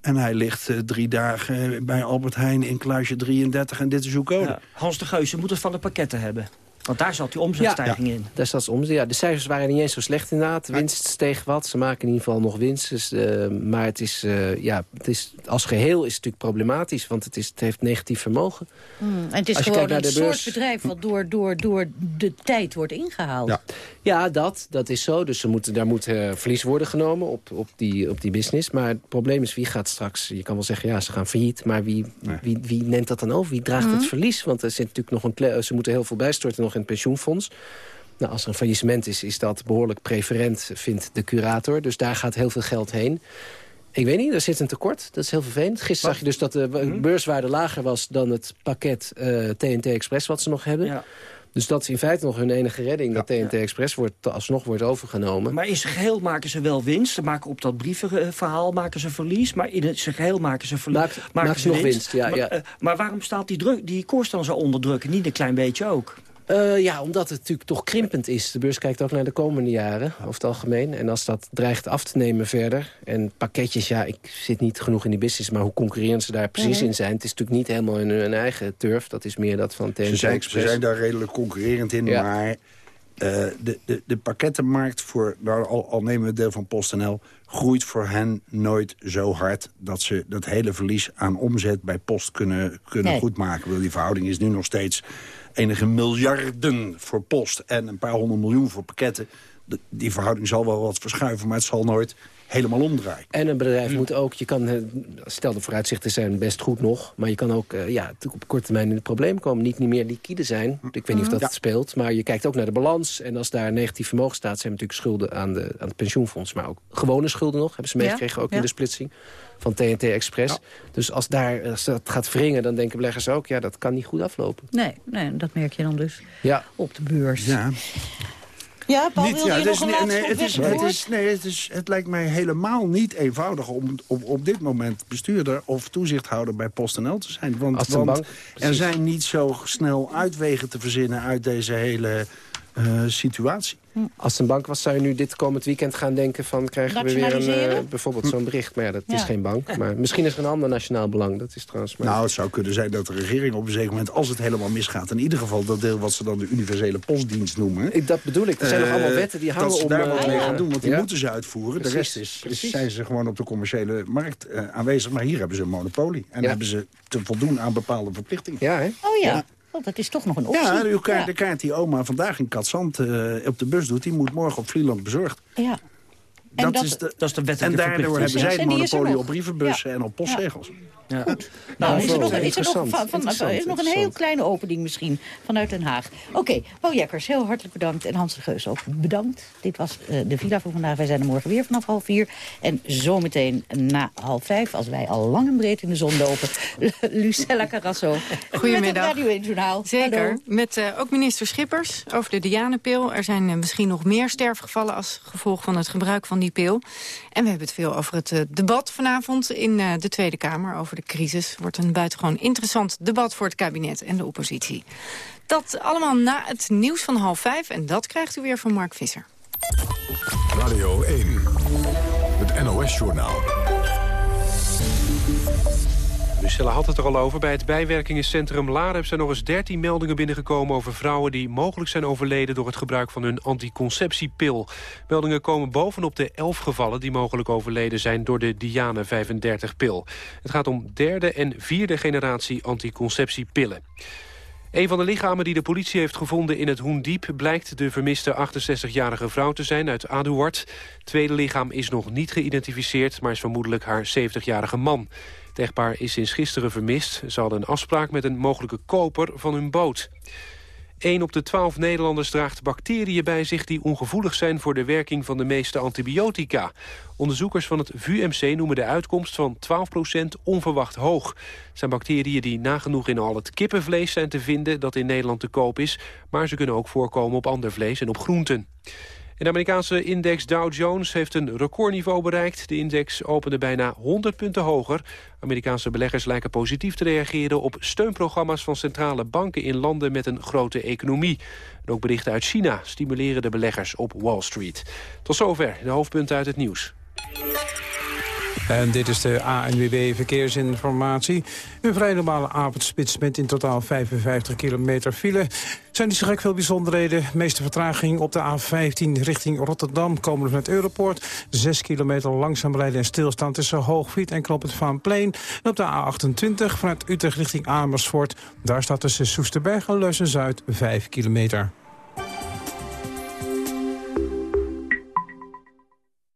En hij ligt eh, drie dagen bij Albert Heijn in kluisje 33 en dit is uw code. Ja. Hans de Geuze moet het van de pakketten hebben. Want daar zat die omzetstijging in. Daar staat om. Ja, de cijfers waren niet eens zo slecht inderdaad. De winst steeg wat. Ze maken in ieder geval nog winst. Dus, eh, maar het is, eh, ja, het is, als geheel is het natuurlijk problematisch. Want het, is, het heeft negatief vermogen. Hmm, En het is gewoon een soort bedrijf wat door, door, door de tijd wordt ingehaald. Ja, ja dat, dat is zo. Dus ze moeten, daar moet eh, verlies worden genomen op, op, die, op die business. Maar het probleem is, wie gaat straks... Je kan wel zeggen, ja, ze gaan failliet. Maar wie, wie, wie neemt dat dan over? Wie draagt Mhm. het verlies? Want er zit natuurlijk nog een kle- ze moeten heel veel bijstorten nog in het pensioenfonds. Nou, als er een faillissement is, is dat behoorlijk preferent, vindt de curator. Dus daar gaat heel veel geld heen. Ik weet niet, er zit een tekort. Dat is heel vervelend. Gisteren zag je dus dat de Mhm. beurswaarde lager was... dan het pakket eh, TNT Express wat ze nog hebben. Dus dat is in feite nog hun enige redding... dat TNT Express wordt, alsnog wordt overgenomen. Maar in zijn geheel maken ze wel winst. Ze maken op dat brievenverhaal maken ze verlies. Maar in het zijn geheel maken ze verlies. Maakt ze nog winst, ja, maar, ja. eh, maar waarom staat die, druk, die koers dan zo onder druk? Niet een klein beetje ook. Eh, ja, omdat het natuurlijk toch krimpend is. De beurs kijkt ook naar de komende jaren, over het algemeen. En als dat dreigt af te nemen verder... en pakketjes, ja, ik zit niet genoeg in die business... maar hoe concurrerend ze daar precies Mhm. in zijn... het is natuurlijk niet helemaal in hun eigen turf. Dat is meer dat van TNT Ze zijn, ze zijn daar redelijk concurrerend in, Ja. maar eh, de, de, de pakkettenmarkt voor, nou, al, al nemen we het deel van PostNL, groeit voor hen nooit zo hard dat ze dat hele verlies aan omzet bij post kunnen, kunnen Nee. goedmaken. Die verhouding is nu nog steeds enige miljarden voor post en een paar honderd miljoen voor pakketten. De- die verhouding zal wel wat verschuiven, maar het zal nooit helemaal omdraaien. En een bedrijf moet ook, je kan, eh, stel de vooruitzichten zijn best goed nog... maar je kan ook eh, ja, natuurlijk op korte termijn in het probleem komen. Niet, niet meer liquide zijn. Ik weet niet of dat Ja. speelt, maar je kijkt ook naar de balans. En als daar negatief vermogen staat... zijn natuurlijk schulden aan, de, aan het pensioenfonds. Maar ook gewone schulden nog, hebben ze Ja, meegekregen ook ja. in de splitsing van TNT Express. Dus als, daar, als dat gaat wringen, dan denken beleggers ook... ja, dat kan niet goed aflopen. Nee, nee, dat merk je dan dus Ja. op de beurs. Ja. Ja, Paul, Niet, wil ja, je het nog is, een nee, laatste nee, het, is, opwekkend het, woord? is, nee het, is, het lijkt mij helemaal niet eenvoudig om op, op dit moment bestuurder of toezichthouder bij PostNL te zijn. Want, want bank- er zijn niet zo snel uitwegen te verzinnen uit deze hele eh, situatie. Als het een bank was, zou je nu dit komend weekend gaan denken van... krijgen we weer een, eh, bijvoorbeeld zo'n bericht. Maar ja, dat Ja. is geen bank. Maar misschien is er een ander nationaal belang. Dat is trouwens... Maar... Nou, het zou kunnen zijn dat de regering op een zeker moment, als het helemaal misgaat... in ieder geval dat deel wat ze dan de universele postdienst noemen... dat bedoel ik. Er zijn nog eh, allemaal wetten die hangen Dat ze om, daar eh, wat mee ja. gaan doen, want die Ja. moeten ze uitvoeren. de rest is, precies. zijn ze gewoon op de commerciële markt eh, aanwezig. Maar hier hebben ze een monopolie. En Ja. hebben ze te voldoen aan bepaalde verplichtingen. Ja, hè? Oh ja, Oh, dat is toch nog een optie. Ja, de kaart, Ja. de kaart die oma vandaag in Katzand eh, op de bus doet... die moet morgen op Vlieland bezorgd. Ja. En Dat, dat- is de, dat is de en daardoor hebben zij het monopolie op brievenbussen en op postzegels. Ja. Nou, is er nog, is er nog, van, is nog een heel kleine opening misschien vanuit Den Haag. Oké, Paul Jekkers, heel hartelijk bedankt. En Hans de Geus ook bedankt. Dit was eh, de Villa voor vandaag. Wij zijn er morgen weer vanaf half vier. En zometeen na half vijf, als wij al lang en breed in de zon lopen... Lucella Carrasso. Goedemiddag. Met het Radio 1 Journaal. Zeker. Hallo. Met eh, ook minister Schippers over de Dianepil. Er zijn eh, misschien nog meer sterfgevallen als gevolg van het gebruik van die pil. En we hebben het veel over het eh, debat vanavond in eh, de Tweede Kamer... over de crisis. Wordt een buitengewoon interessant debat voor het kabinet en de oppositie. Dat allemaal na het nieuws van half vijf. En dat krijgt u weer van Mark Visser. Radio 1, het NOS-journaal. Lucella had het er al over. Bij het bijwerkingencentrum Lareb zijn nog eens 13 meldingen binnengekomen over vrouwen die mogelijk zijn overleden door het gebruik van hun anticonceptiepil. Meldingen komen bovenop de 11 gevallen die mogelijk overleden zijn door de Diane 35-pil. Het gaat om derde en vierde generatie anticonceptiepillen. Een van de lichamen die de politie heeft gevonden in het Hoendiep... blijkt de vermiste 68-jarige vrouw te zijn uit Aduard. Het tweede lichaam is nog niet geïdentificeerd... maar is vermoedelijk haar 70-jarige man. Het echtpaar is sinds gisteren vermist. Ze hadden een afspraak met een mogelijke koper van hun boot. 1 op de 12 Nederlanders draagt bacteriën bij zich... die ongevoelig zijn voor de werking van de meeste antibiotica. Onderzoekers van het VUMC noemen de uitkomst van 12% onverwacht hoog. Het zijn bacteriën die nagenoeg in al het kippenvlees zijn te vinden... dat in Nederland te koop is, maar ze kunnen ook voorkomen op ander vlees en op groenten. De Amerikaanse index Dow Jones heeft een recordniveau bereikt. De index opende bijna 100 punten hoger. Amerikaanse beleggers lijken positief te reageren op steunprogramma's van centrale banken in landen met een grote economie. En ook berichten uit China stimuleren de beleggers op Wall Street. Tot zover de hoofdpunten uit het nieuws. En dit is de ANWB Verkeersinformatie. Een vrij normale avondspits met in totaal 55 kilometer file. Zijn niet zo gek veel bijzonderheden. De meeste vertraging op de A15 richting Rotterdam komen met Europoort. 6 kilometer langzaam rijden en stilstaan tussen Hoogvliet en Knop het Vaanplein. En op de A28 vanuit Utrecht richting Amersfoort. Daar staat tussen Soesterberg en Leusen-Zuid 5 kilometer.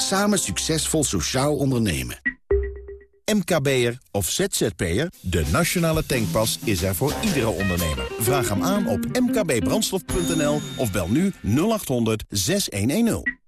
Samen succesvol sociaal ondernemen. MKB'er of ZZP'er? De Nationale Tankpas is er voor iedere ondernemer. Vraag hem aan op mkbbrandstof.nl of bel nu 0800 6110.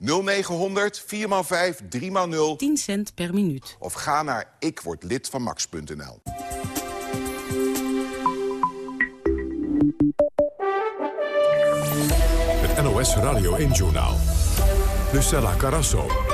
0900 4x5 3x0 10 cent per minuut. Of ga naar ikwordlidvanmax.nl. Het NOS Radio 1-journaal. Lucella Carasso.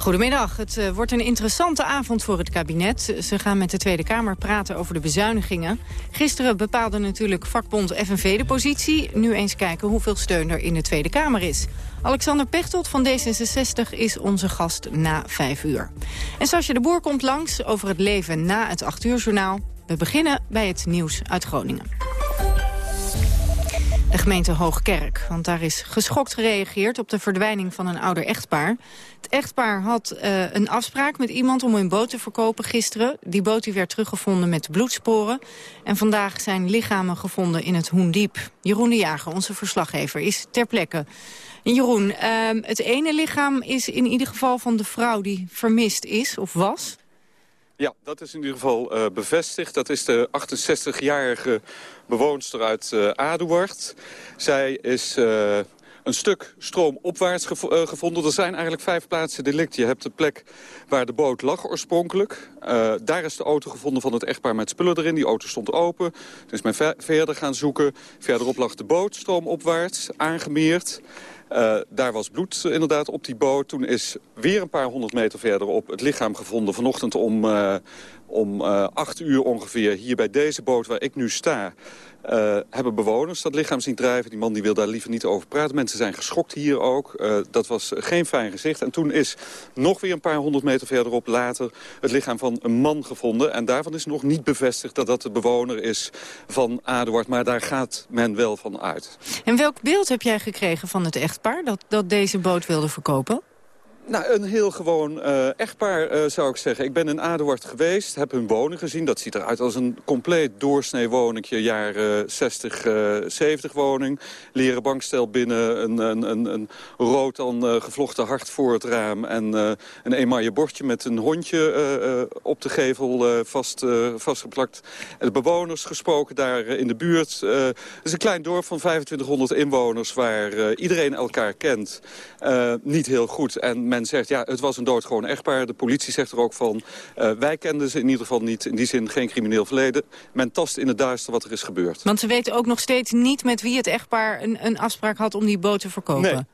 Goedemiddag. Het uh, wordt een interessante avond voor het kabinet. Ze gaan met de Tweede Kamer praten over de bezuinigingen. Gisteren bepaalde natuurlijk vakbond FNV de positie. Nu eens kijken hoeveel steun er in de Tweede Kamer is. Alexander Pechtold van D66 is onze gast na vijf uur. En Sascha de Boer komt langs over het leven na het acht uur journaal. We beginnen bij het nieuws uit Groningen. De gemeente Hoogkerk. Want daar is geschokt gereageerd op de verdwijning van een ouder echtpaar. Het echtpaar had uh, een afspraak met iemand om hun boot te verkopen gisteren. Die boot die werd teruggevonden met bloedsporen. En vandaag zijn lichamen gevonden in het Hoendiep. Jeroen de Jager, onze verslaggever, is ter plekke. Jeroen, uh, het ene lichaam is in ieder geval van de vrouw die vermist is of was. Ja, dat is in ieder geval uh, bevestigd. Dat is de 68-jarige bewoonster uit uh. Zij is uh, een stuk stroomopwaarts gev gevonden. Er zijn eigenlijk vijf plaatsen delict. Je hebt de plek waar de boot lag oorspronkelijk. daar is de auto gevonden van het echtpaar met spullen erin. Die auto stond open. Dus men ver verder gaan zoeken. Verderop lag de boot stroomopwaarts, aangemeerd. Uh, daar was bloed uh, inderdaad op die boot. Toen is weer een paar honderd meter verderop het lichaam gevonden. Vanochtend om, uh, om acht uur ongeveer hier bij deze boot waar ik nu sta... Uh, hebben bewoners dat lichaam zien drijven. Die man die wil daar liever niet over praten. Mensen zijn geschokt hier ook. Uh, dat was geen fijn gezicht. En toen is nog weer een paar honderd meter verderop later... het lichaam van een man gevonden. En daarvan is nog niet bevestigd dat dat de bewoner is van Aduard. Maar daar gaat men wel van uit. En welk beeld heb jij gekregen van het echtpaar... dat, dat deze boot wilde verkopen? Nou, een heel gewoon uh, echtpaar uh, zou ik zeggen. Ik ben in Aduard geweest, heb hun woning gezien. Dat ziet eruit als een compleet doorsnee woningje, jaren 60, uh, 70 woning. Leren bankstel binnen, een, een, een, rood dan gevlochten hart voor het raam... en een emaille bordje met een hondje op de gevel vast, vastgeplakt. De bewoners gesproken daar in de buurt. Het is een klein dorp van 2500 inwoners waar iedereen elkaar kent. niet heel goed en men zegt, ja, het was een doodgewoon echtpaar. De politie zegt er ook van, uh, wij kenden ze in ieder geval niet. In die zin geen crimineel verleden. Men tast in het duister wat er is gebeurd. Want ze weten ook nog steeds niet met wie het echtpaar een, een afspraak had om die boot te verkopen. Nee.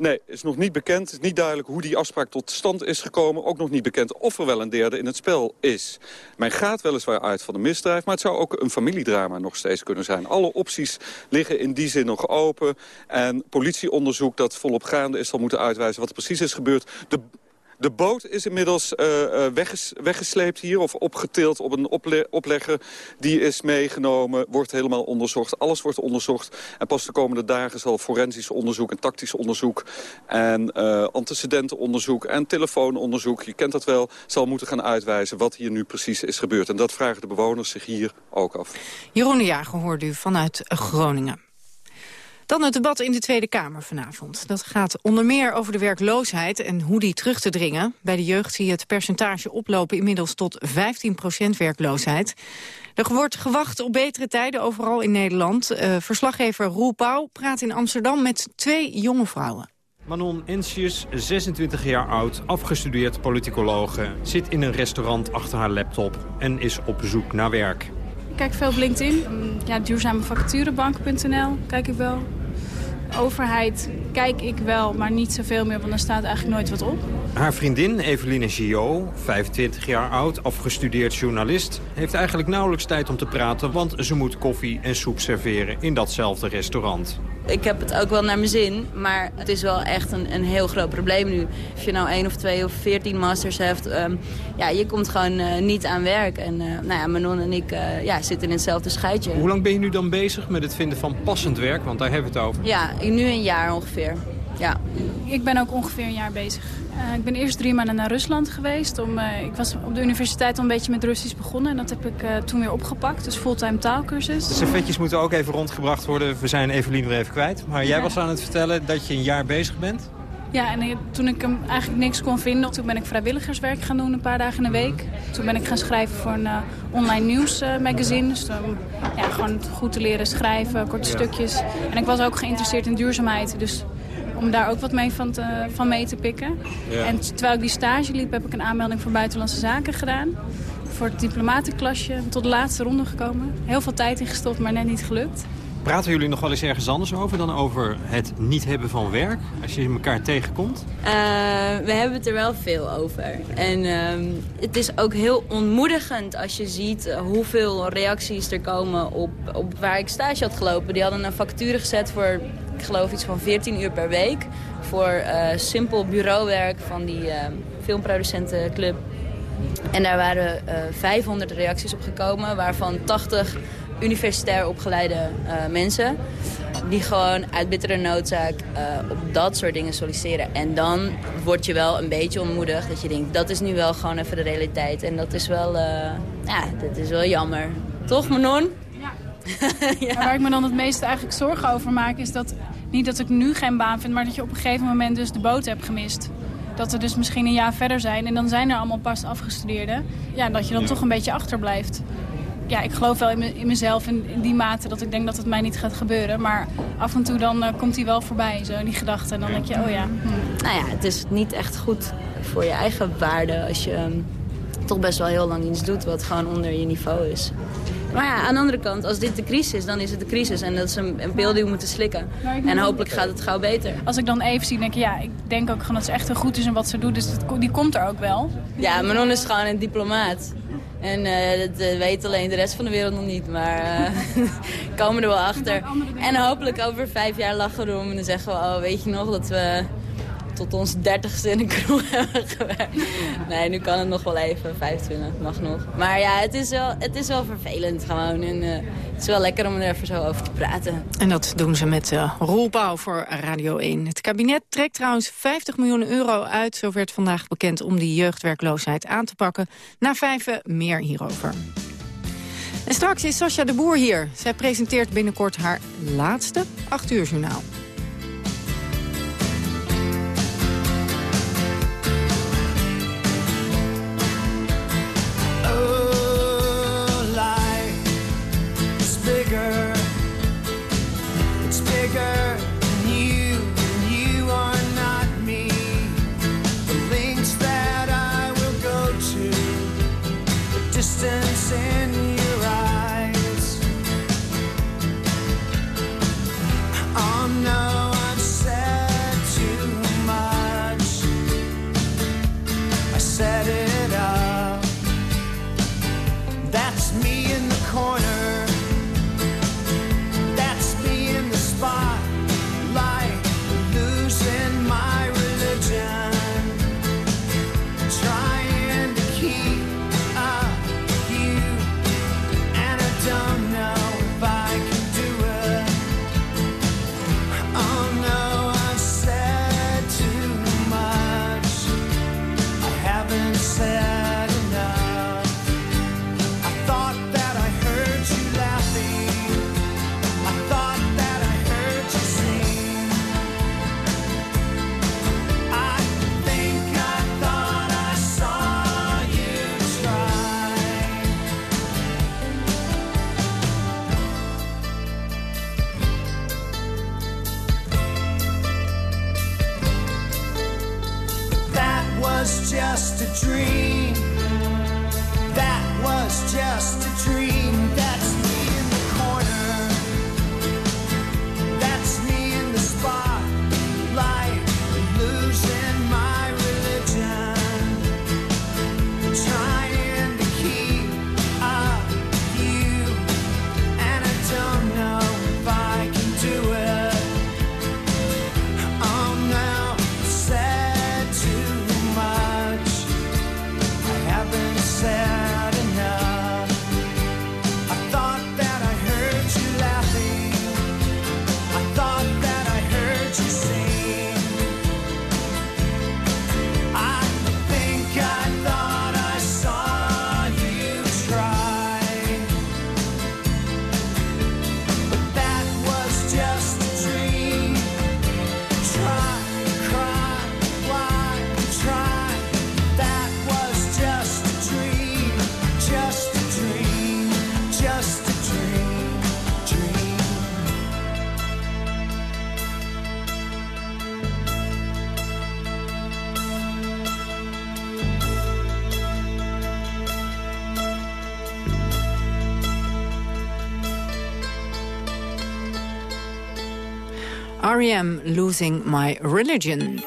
Nee, is nog niet bekend. Het is niet duidelijk hoe die afspraak tot stand is gekomen. Ook nog niet bekend of er wel een derde in het spel is. Men gaat weliswaar uit van een misdrijf, maar het zou ook een familiedrama nog steeds kunnen zijn. Alle opties liggen in die zin nog open. En politieonderzoek dat volop gaande is, zal moeten uitwijzen wat er precies is gebeurd. De de boot is inmiddels uh, wegges weggesleept hier of opgetild op een ople oplegger. Die is meegenomen, wordt helemaal onderzocht. Alles wordt onderzocht. En pas de komende dagen zal forensisch onderzoek en tactisch onderzoek... en uh, antecedentenonderzoek en telefoononderzoek, je kent dat wel... zal moeten gaan uitwijzen wat hier nu precies is gebeurd. En dat vragen de bewoners zich hier ook af. Jeroen de Jager hoort u vanuit Groningen. Dan het debat in de Tweede Kamer vanavond. Dat gaat onder meer over de werkloosheid en hoe die terug te dringen. Bij de jeugd zie je het percentage oplopen inmiddels tot 15% werkloosheid. Er wordt gewacht op betere tijden overal in Nederland. Uh, verslaggever Roel Pauw praat in Amsterdam met twee jonge vrouwen. Manon Ensjes, 26 jaar oud, afgestudeerd politicologe... zit in een restaurant achter haar laptop en is op zoek naar werk. Ik kijk veel op LinkedIn. Ja, duurzamevacaturebank.nl kijk ik wel overheid kijk ik wel, maar niet zoveel meer, want er staat eigenlijk nooit wat op. Haar vriendin Eveline Gio, 25 jaar oud, afgestudeerd journalist... heeft eigenlijk nauwelijks tijd om te praten, want ze moet koffie en soep serveren in datzelfde restaurant. Ik heb het ook wel naar mijn zin, maar het is wel echt een, een heel groot probleem nu. Of je nou één of twee of veertien masters hebt, um, ja, je komt gewoon uh, niet aan werk. En uh, nou ja, Manon en ik uh, ja, zitten in hetzelfde schuitje. Hoe lang ben je nu dan bezig met het vinden van passend werk? Want daar hebben we het over. Ja, nu een jaar ongeveer. Ja. Ik ben ook ongeveer een jaar bezig. Uh, ik ben eerst drie maanden naar Rusland geweest. Om, uh, ik was op de universiteit al een beetje met Russisch begonnen. En dat heb ik uh, toen weer opgepakt. Dus fulltime taalkursus. De servetjes moeten ook even rondgebracht worden. We zijn Evelien weer even kwijt. Maar jij was aan het vertellen dat je een jaar bezig bent. Ja, en toen ik hem eigenlijk niks kon vinden, toen ben ik vrijwilligerswerk gaan doen een paar dagen in de week. Toen ben ik gaan schrijven voor een uh, online nieuwsmagazine. Uh, dus ja, gewoon goed te leren schrijven, korte ja. stukjes. En ik was ook geïnteresseerd in duurzaamheid, dus om daar ook wat mee van, te, van mee te pikken. Ja. En terwijl ik die stage liep, heb ik een aanmelding voor buitenlandse zaken gedaan. Voor het diplomatenklasje, tot de laatste ronde gekomen. Heel veel tijd ingestopt, maar net niet gelukt. Praten jullie nog wel eens ergens anders over dan over het niet hebben van werk? Als je elkaar tegenkomt? Uh, we hebben het er wel veel over. En uh, het is ook heel ontmoedigend als je ziet hoeveel reacties er komen op, op waar ik stage had gelopen. Die hadden een factuur gezet voor, ik geloof iets van 14 uur per week. Voor uh, simpel bureauwerk van die uh, filmproducentenclub. En daar waren 500 reacties op gekomen, waarvan 80 universitair opgeleide eh, mensen... die gewoon uit bittere noodzaak eh, op dat soort dingen solliciteren. En dan word je wel een beetje ontmoedigd. Dat je denkt, dat is nu wel gewoon even de realiteit. En dat is wel, eh, ja, dat is wel jammer. Toch, Manon? Maar waar ik me dan het meeste eigenlijk zorgen over maak... is dat niet dat ik nu geen baan vind... maar dat je op een gegeven moment dus de boot hebt gemist. Dat we dus misschien een jaar verder zijn... en dan zijn er allemaal pas afgestudeerden. Ja, dat je dan toch een beetje achterblijft. Ja, ik geloof wel in, me- in mezelf in, in die mate dat ik denk dat het mij niet gaat gebeuren. Maar af en toe dan eh, komt hij wel voorbij, zo, die gedachte. En dan denk je, oh ja... hm. Nou ja, het is niet echt goed voor je eigen waarde... als je ehm, toch best wel heel lang iets doet wat gewoon onder je niveau is. Maar ja, aan de andere kant, als dit de crisis is, dan is het de crisis. En dat is een, een pil die we moeten slikken. En hopelijk gaat het gauw beter. Als ik dan even zie, denk ik, ja, ik denk ook gewoon dat ze echt heel goed is in wat ze doet. Dus dat die komt er ook wel. Ja, Manon is gewoon een diplomaat. En eh, dat eh, weet alleen de rest van de wereld nog niet. Maar eh komen er wel achter. En hopelijk over vijf jaar lachen we erom. En dan zeggen we, oh, weet je nog dat we tot ons dertigste in een kroeg hebben gewerkt. Nee, nu kan het nog wel even. 25 mag nog. Maar ja, het is wel, het is wel vervelend gewoon. En eh, het is wel lekker om er even zo over te praten. En dat doen ze met Roel Pauw voor Radio 1. Het kabinet trekt trouwens 50 miljoen euro uit, zo werd vandaag bekend, om die jeugdwerkloosheid aan te pakken. Na vijven meer hierover. En straks is Sascha de Boer hier. Zij presenteert binnenkort haar laatste 8 uur journaal. It's bigger than you, and you are not me. The that I will go to, the R.E.M. Losing My Religion.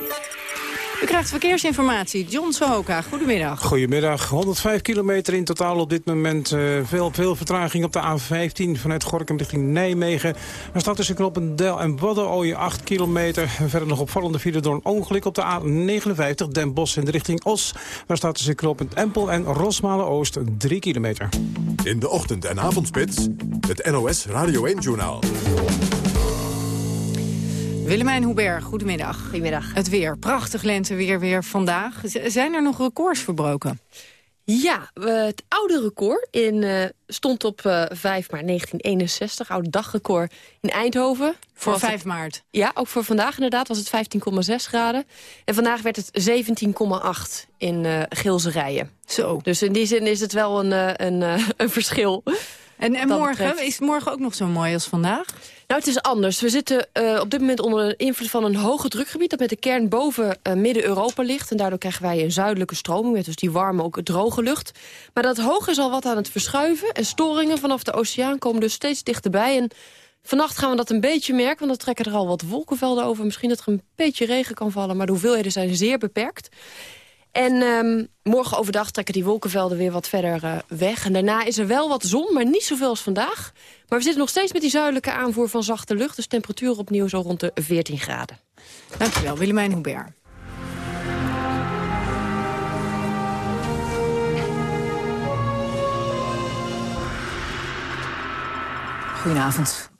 U krijgt verkeersinformatie. John Sohoka, goedemiddag. Goedemiddag. 105 kilometer in totaal op dit moment. Eh, veel, veel vertraging op de A15 vanuit Gorkum richting Nijmegen. Er staat tussen knoppen Del en Waddenooien 8 kilometer. En verder nog opvallende file door een ongeluk op de A59 Den Bosch in de richting Os. Daar staat tussen knoppen Empel en Rosmalen Oost 3 kilometer. In de ochtend- en avondspits, het NOS Radio 1-journaal. Willemijn Hubert, goedemiddag. Goedemiddag. Het weer, prachtig lenteweer weer vandaag. Z- zijn er nog records verbroken? Ja, we- het oude record in, eh, stond op eh 5 maart 1961. Oude dagrecord in Eindhoven. Voor Was het- 5 maart. Ja, ook voor vandaag inderdaad was het 15,6 graden. En vandaag werd het 17,8 in eh Geelse Rijen. Zo. Dus in die zin is het wel een, eh, een, eh, een verschil. En, en morgen, betreft. is morgen ook nog zo mooi als vandaag? Nou, het is anders. We zitten eh, op dit moment onder de invloed van een hoge drukgebied... dat met de kern boven eh, Midden-Europa ligt. En daardoor krijgen wij een zuidelijke stroming... met dus die warme, ook droge lucht. Maar dat hoge is al wat aan het verschuiven. En storingen vanaf de oceaan komen dus steeds dichterbij. En vannacht gaan we dat een beetje merken... want dan trekken er al wat wolkenvelden over. Misschien dat er een beetje regen kan vallen... maar de hoeveelheden zijn zeer beperkt. En ehm, morgen overdag trekken die wolkenvelden weer wat verder eh, weg. En daarna is er wel wat zon, maar niet zoveel als vandaag. Maar we zitten nog steeds met die zuidelijke aanvoer van zachte lucht. Dus temperatuur opnieuw zo rond de 14 graden. Dankjewel, Willemijn Hubert. Goedenavond.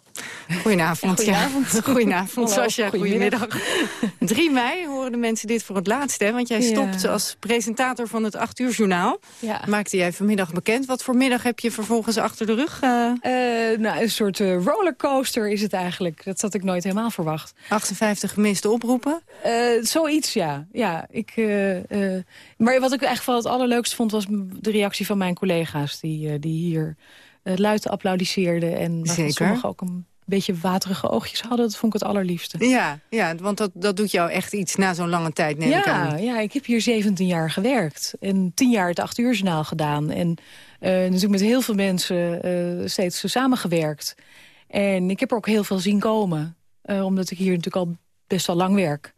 Goedenavond. Goedenavond. Ja. Goedenavond, Sascha. goedemiddag. Goedemiddag. 3 mei horen de mensen dit voor het laatst, hè? Want jij Ja. stopt als presentator van het 8 uur journaal. Ja. Maakte jij vanmiddag bekend. Wat voor middag heb je vervolgens achter de rug? eh? Eh, nou, een soort eh, rollercoaster is het eigenlijk. Dat had ik nooit helemaal verwacht. 58 gemiste oproepen? Zoiets, ja. ja ik, maar wat ik eigenlijk wel het allerleukste vond... was de reactie van mijn collega's... die, die hier luid applaudisseerden. En sommigen ook een beetje waterige oogjes hadden. Dat vond ik het allerliefste. Ja, ja want dat, dat doet jou echt iets na zo'n lange tijd, neem ik ja, aan. ja, ik heb hier 17 jaar gewerkt. En 10 jaar het 8 uur journaal gedaan. En eh, natuurlijk met heel veel mensen eh, steeds samengewerkt. En ik heb er ook heel veel zien komen. eh, omdat ik hier natuurlijk al best wel lang werk.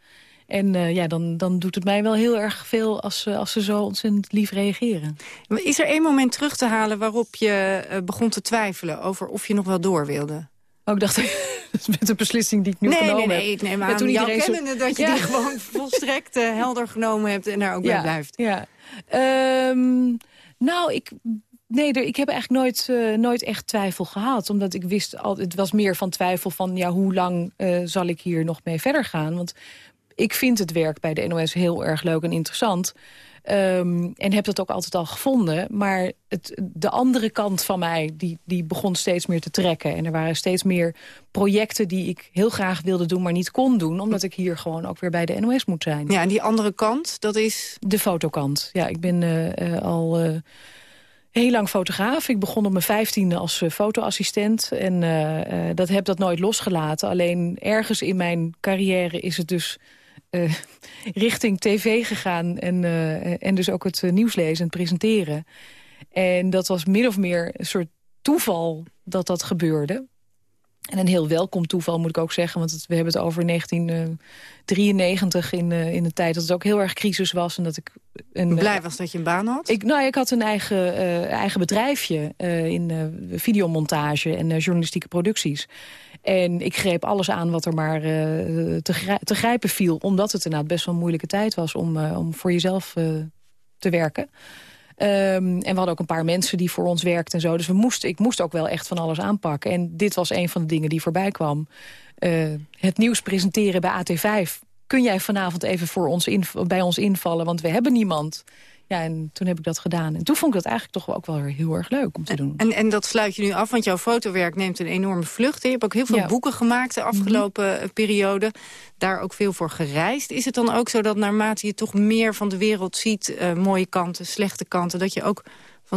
En ja, dan, dan doet het mij wel heel erg veel als, ze- als ze zo ontzettend lief reageren. Is er één moment terug te halen waarop je begon te twijfelen... over of je nog wel door wilde? Oh, ik dacht, met de beslissing die ik nu nee, genomen nee, nee, heb. ik neem Ja, aan toen iedereen kennende dat je Ja. die gewoon volstrekt eh, helder genomen hebt... en daar ook bij ja, blijft. Ja. Ehm, nou, ik, nee, er, ik heb eigenlijk nooit, eh, nooit echt twijfel gehad. Omdat ik wist, al, het was meer van twijfel van... ja, hoe lang eh, zal ik hier nog mee verder gaan? Want ik vind het werk bij de NOS heel erg leuk en interessant... Ehm, en heb dat ook altijd al gevonden. Maar het, de andere kant van mij, die, die begon steeds meer te trekken. En er waren steeds meer projecten die ik heel graag wilde doen... maar niet kon doen, omdat ik hier gewoon ook weer bij de NOS moet zijn. Ja, en die andere kant, dat is... De fotokant. Ja, ik ben eh, eh, al eh, heel lang fotograaf. Ik begon op mijn vijftiende als fotoassistent. En dat heb dat nooit losgelaten. Alleen ergens in mijn carrière is het dus eh, richting tv gegaan. En, eh, en dus ook het eh, nieuws lezen en presenteren. En dat was min of meer een soort toeval dat dat gebeurde. En een heel welkom toeval moet ik ook zeggen. Want het- we hebben het over 1993 in, eh, in een tijd dat het ook heel erg crisis was. En dat ik een, Blij was dat je een baan had? Ik, nou, ik had een eigen, eh, eigen bedrijfje eh, in eh, videomontage en eh, journalistieke producties. En ik greep alles aan wat er maar eh, te, grij- te grijpen viel. Omdat het inderdaad best wel een moeilijke tijd was om, eh, om voor jezelf eh, te werken. Ehm, en we hadden ook een paar mensen die voor ons werkten en zo. Dus we moesten, ik moest ook wel echt van alles aanpakken. En dit was een van de dingen die voorbij kwam. Eh, het nieuws presenteren bij AT5. Kun jij vanavond even voor ons bij ons invallen? Want we hebben niemand. Ja, en toen heb ik dat gedaan. En toen vond ik dat eigenlijk toch ook wel weer heel erg leuk om te doen. En, en dat sluit je nu af, want jouw fotowerk neemt een enorme vlucht. Je hebt ook heel veel Ja. Mhm. boeken gemaakt de afgelopen eh, periode. Daar ook veel voor gereisd. Is het dan ook zo dat naarmate je toch meer van de wereld ziet... eh, mooie kanten, slechte kanten... dat je ook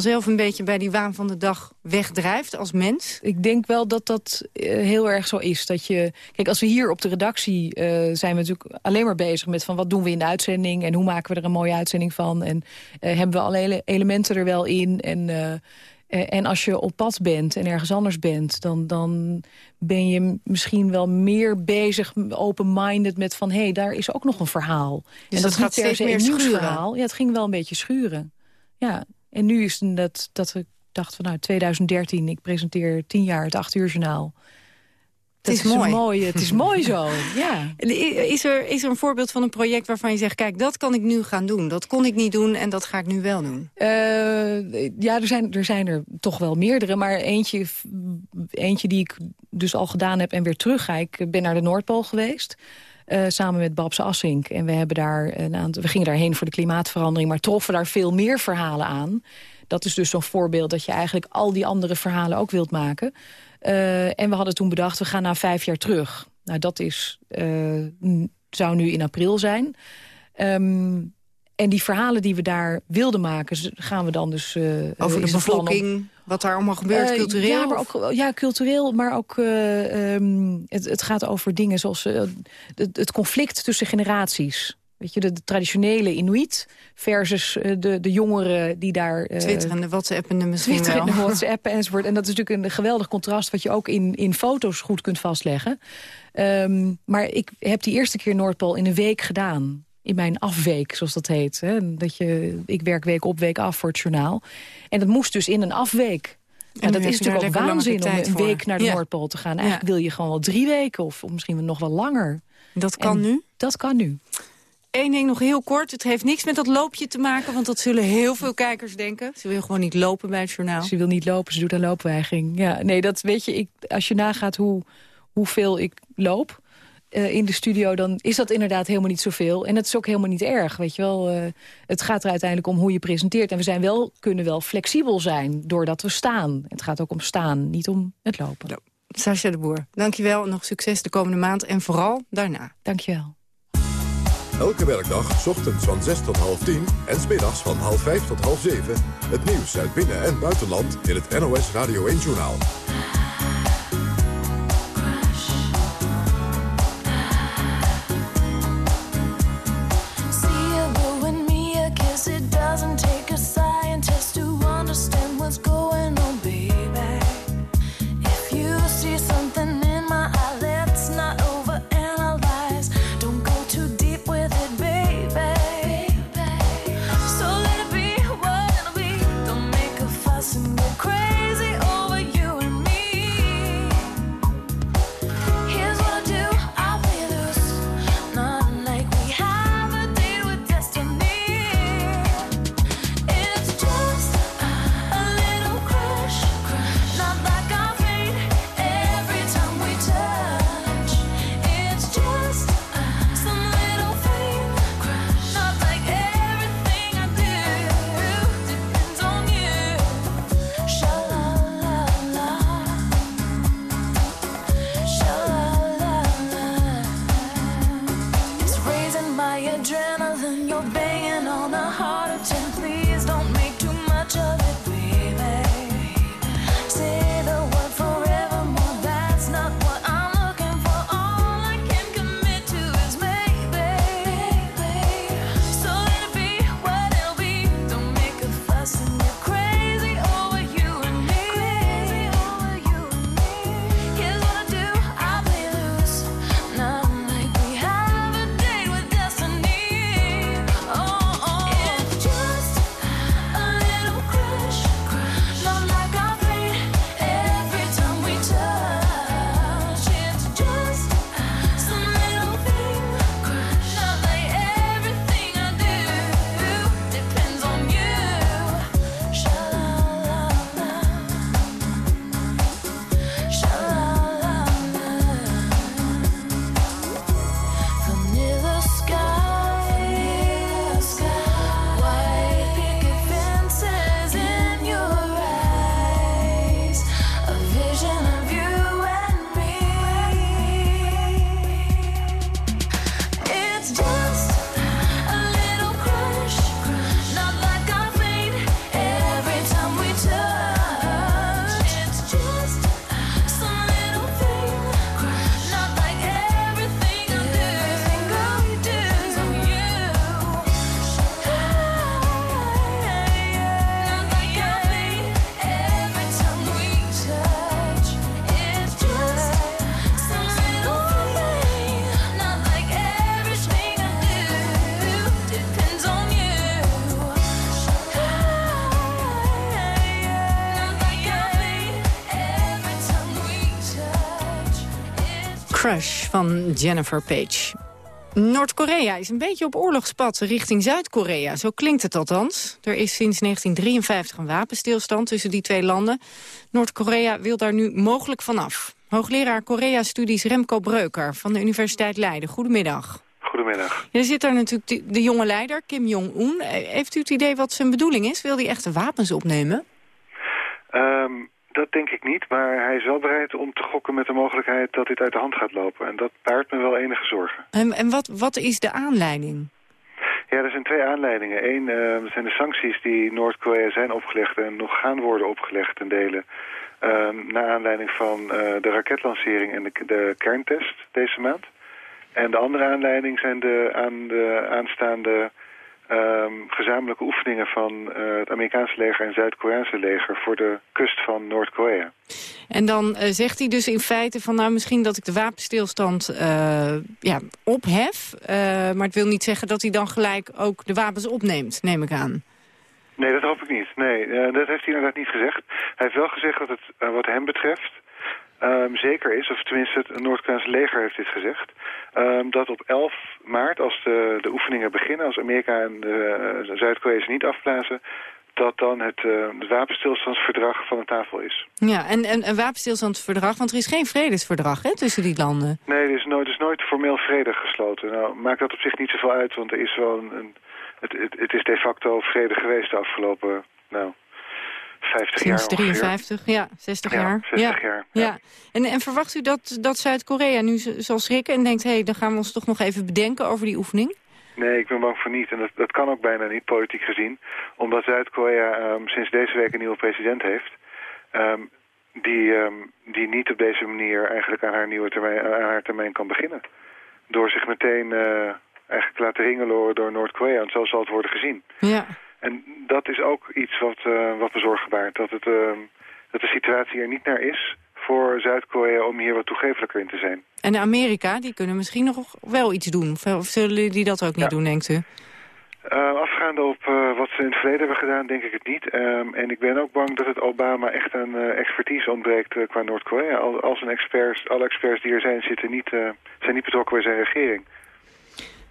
vanzelf een beetje bij die waan van de dag wegdrijft als mens? Ik denk wel dat dat eh, heel erg zo is. Dat je, kijk, als we hier op de redactie eh, zijn we natuurlijk alleen maar bezig met van wat doen we in de uitzending en hoe maken we er een mooie uitzending van en eh, hebben we alle ele- elementen er wel in en en als je op pad bent en ergens anders bent, dan, dan ben je misschien wel meer bezig, open-minded met van hé, hey, daar is ook nog een verhaal. Dus en dat gaat steeds meer schuren. nieuwsverhaal. Ja, het ging wel een beetje schuren. Ja, en nu is het dat, dat ik dacht van nou 2013, ik presenteer tien jaar het acht uur journaal. Dat is mooi. het is mooi zo, ja. Is er, is er een voorbeeld van een project waarvan je zegt... kijk, dat kan ik nu gaan doen. Dat kon ik niet doen en dat ga ik nu wel doen. Eh, ja, er zijn, er zijn er toch wel meerdere. Maar eentje, eentje die ik dus al gedaan heb en weer terug ga. Ik ben naar de Noordpool geweest. Eh, samen met Babs Assink. En we, hebben daar een aantal, we gingen daarheen voor de klimaatverandering... maar troffen daar veel meer verhalen aan. Dat is dus zo'n voorbeeld dat je eigenlijk al die andere verhalen ook wilt maken. Eh, en we hadden toen bedacht, we gaan na vijf jaar terug. Nou, dat is, eh, zou nu in april zijn. Ehm, en die verhalen die we daar wilden maken, gaan we dan dus... eh, Over de plan om- bevolking, wat daar allemaal gebeurt, eh, cultureel. Ja, maar ook, ja, cultureel, maar ook eh, ehm, het, het gaat over dingen zoals eh, het, het conflict tussen generaties. Weet je, de, de traditionele Inuit versus eh, de, de jongeren die daar... eh, Twitterende, whatsappende misschien Twitteren, wel. whatsappen enzovoort. En dat is natuurlijk een geweldig contrast... wat je ook in, in foto's goed kunt vastleggen. Ehm, maar ik heb die eerste keer Noordpool in een week gedaan. In mijn afweek, zoals dat heet. Hè? Dat je, ik werk week op, week af voor het journaal. En dat moest dus in een afweek. En dat is natuurlijk ook waanzin om een week naar de Ja. Noordpool te gaan. Eigenlijk wil je gewoon wel drie weken of, of misschien nog wel langer. Dat kan En nu? Dat kan nu. Eén ding nog heel kort. Het heeft niks met dat loopje te maken, want dat zullen heel veel kijkers denken. Ze wil gewoon niet lopen bij het journaal. Ze wil niet lopen, ze doet een loopweigering. Ja, nee, dat weet je, ik, als je nagaat hoe, hoeveel ik loop eh, in de studio... dan is dat inderdaad helemaal niet zoveel. En het is ook helemaal niet erg, weet je wel. Eh, het gaat er uiteindelijk om hoe je presenteert. En we zijn wel, kunnen wel flexibel zijn doordat we staan. Het gaat ook om staan, niet om het lopen. Sascha de Boer, dankjewel. Nog succes de komende maand en vooral daarna. Dankjewel. Elke werkdag, 's ochtends van 6 tot half 10 en 's middags van half 5 tot half 7. Het nieuws uit binnen- en buitenland in het NOS Radio 1-journaal. Van Jennifer Page. Noord-Korea is een beetje op oorlogspad richting Zuid-Korea. Zo klinkt het althans. Er is sinds 1953 een wapenstilstand tussen die twee landen. Noord-Korea wil daar nu mogelijk vanaf. Hoogleraar Korea-studies Remco Breuker van de Universiteit Leiden. Goedemiddag. Goedemiddag. Er zit daar natuurlijk de, de jonge leider, Kim Jong-un. Eh, Heeft u het idee wat zijn bedoeling is? Wil hij echte wapens opnemen? Ehm, dat denk ik niet, maar hij is wel bereid om te gokken met de mogelijkheid dat dit uit de hand gaat lopen. En dat baart me wel enige zorgen. En, en wat, wat is de aanleiding? Ja, er zijn twee aanleidingen. Eén ehm, zijn de sancties die Noord-Korea zijn opgelegd en nog gaan worden opgelegd ten dele. ehm, naar aanleiding van eh, de raketlancering en de, de kerntest deze maand. En de andere aanleiding zijn de, aan de aanstaande ehm, gezamenlijke oefeningen van eh, het Amerikaanse leger en Zuid-Koreaanse leger voor de kust van Noord-Korea. En dan eh, zegt hij dus in feite van nou misschien dat ik de wapenstilstand eh, ja, ophef. maar het wil niet zeggen dat hij dan gelijk ook de wapens opneemt, neem ik aan. Nee, dat hoop ik niet. Nee, dat heeft hij inderdaad niet gezegd. Hij heeft wel gezegd dat het wat hem betreft ehm, zeker is, of tenminste het Noord-Koreaanse leger heeft dit gezegd, ehm, dat op 11 maart, als de, de oefeningen beginnen, als Amerika en de, uh, Zuid-Korea ze niet afblazen, dat dan het, eh, het wapenstilstandsverdrag van de tafel is. Ja, en, en een wapenstilstandsverdrag, want er is geen vredesverdrag hè, tussen die landen. Nee, er is nooit, er is nooit formeel vrede gesloten. Nou, maakt dat op zich niet zoveel uit, want er is wel een, een het, het, het is de facto vrede geweest de afgelopen, nou, 50 jaar Sinds ongeveer. 53, ja, 60 Ja, jaar. 60 jaar, Ja. En, en verwacht u dat, dat Zuid-Korea nu zal schrikken en denkt... hé, hey, dan gaan we ons toch nog even bedenken over die oefening? Nee, ik ben bang voor niet. En dat, dat kan ook bijna niet, politiek gezien. Omdat Zuid-Korea ehm, sinds deze week een nieuwe president heeft. ehm, die, ehm, die niet op deze manier eigenlijk aan haar nieuwe termijn, aan haar termijn kan beginnen. Door zich meteen eh, eigenlijk laten ringeloren door Noord-Korea. En zo zal het worden gezien. Ja. En dat is ook iets wat, eh, wat me zorgen baart. Dat, het, ehm, dat de situatie er niet naar is voor Zuid-Korea om hier wat toegevelijker in te zijn. En Amerika, die kunnen misschien nog wel iets doen. Of, zullen die dat ook niet doen, denkt u? Uh, afgaande op uh, wat ze in het verleden hebben gedaan, denk ik het niet. Um, en ik ben ook bang dat het Obama echt aan uh, expertise ontbreekt qua Noord-Korea. Al, al zijn experts, alle experts die er zijn, zitten niet, zijn niet betrokken bij zijn regering.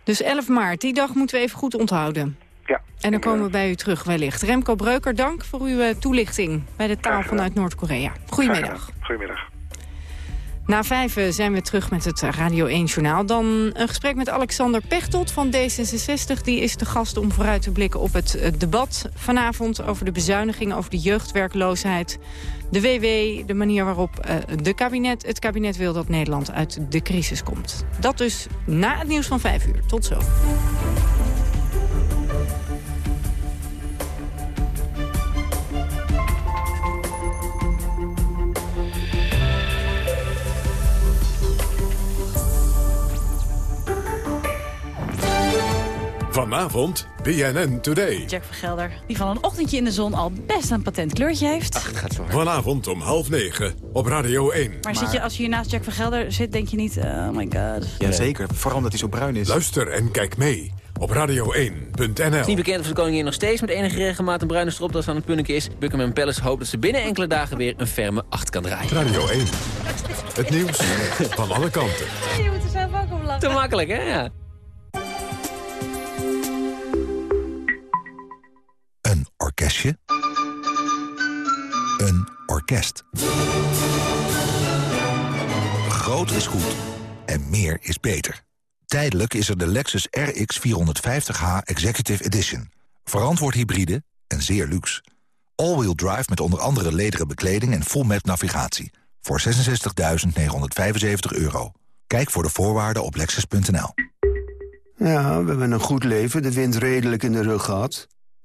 Dus 11 maart, die dag moeten we even goed onthouden. Ja. En dan komen we bij u terug wellicht. Remco Breuker, dank voor uw toelichting bij de taal vanuit Noord-Korea. Goedemiddag. Goedemiddag. Na vijf zijn we terug met het Radio 1-journaal. Dan een gesprek met Alexander Pechtold van D66. Die is de gast om vooruit te blikken op het debat vanavond... over de bezuinigingen, over de jeugdwerkloosheid. De WW, de manier waarop de kabinet, het kabinet wil dat Nederland uit de crisis komt. Dat dus na het nieuws van vijf uur. Tot zo. Vanavond BNN Today. Jack Vergelder, die van een ochtendje in de zon al best een patent kleurtje heeft. Ach, gaat zo Vanavond om half negen op Radio 1. Maar, maar... Zit je, als je hier naast Jack Vergelder zit, denk je niet, oh my god. Jazeker, vooral omdat hij zo bruin is. Luister en kijk mee op radio1.nl. Het is niet bekend of de koningin nog steeds met enige regelmaat een bruine stropdas aan het punnetje is. Buckingham Palace hoopt dat ze binnen enkele dagen weer een ferme acht kan draaien. Radio 1. Het nieuws van alle kanten. Je moet er zelf ook om lachen. Te makkelijk, hè? Ja. Een orkestje. Een orkest. Groot is goed en meer is beter. Tijdelijk is er de Lexus RX 450h Executive Edition. Verantwoord hybride en zeer luxe. All-wheel drive met onder andere lederen bekleding en full map navigatie. Voor 66.975 euro. Kijk voor de voorwaarden op lexus.nl. Ja, we hebben een goed leven, de wind redelijk in de rug gehad.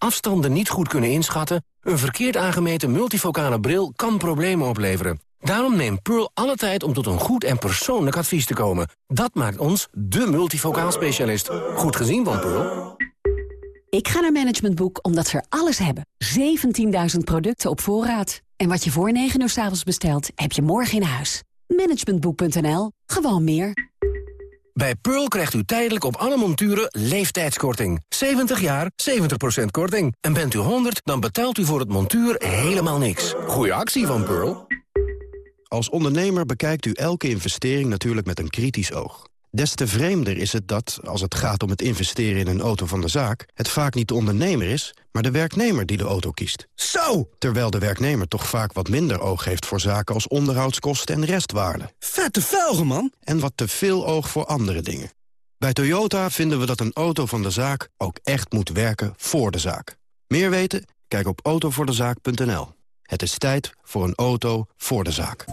afstanden niet goed kunnen inschatten... een verkeerd aangemeten multifocale bril kan problemen opleveren. Daarom neemt Pearl alle tijd om tot een goed en persoonlijk advies te komen. Dat maakt ons de multifocaal specialist. Goed gezien van Pearl. Ik ga naar Management Boek omdat ze er alles hebben. 17.000 producten op voorraad. En wat je voor 9 uur s avonds bestelt, heb je morgen in huis. Managementboek.nl. Gewoon meer. Bij Pearl krijgt u tijdelijk op alle monturen leeftijdskorting. 70 jaar, 70% korting. En bent u 100, dan betaalt u voor het montuur helemaal niks. Goeie actie van Pearl. Als ondernemer bekijkt u elke investering natuurlijk met een kritisch oog. Des te vreemder is het dat, als het gaat om het investeren in een auto van de zaak... het vaak niet de ondernemer is, maar de werknemer die de auto kiest. Zo! Terwijl de werknemer toch vaak wat minder oog heeft voor zaken als onderhoudskosten en restwaarde. Vette velgen, man! En wat te veel oog voor andere dingen. Bij Toyota vinden we dat een auto van de zaak ook echt moet werken voor de zaak. Meer weten? Kijk op autovoordezaak.nl. Het is tijd voor een auto voor de zaak.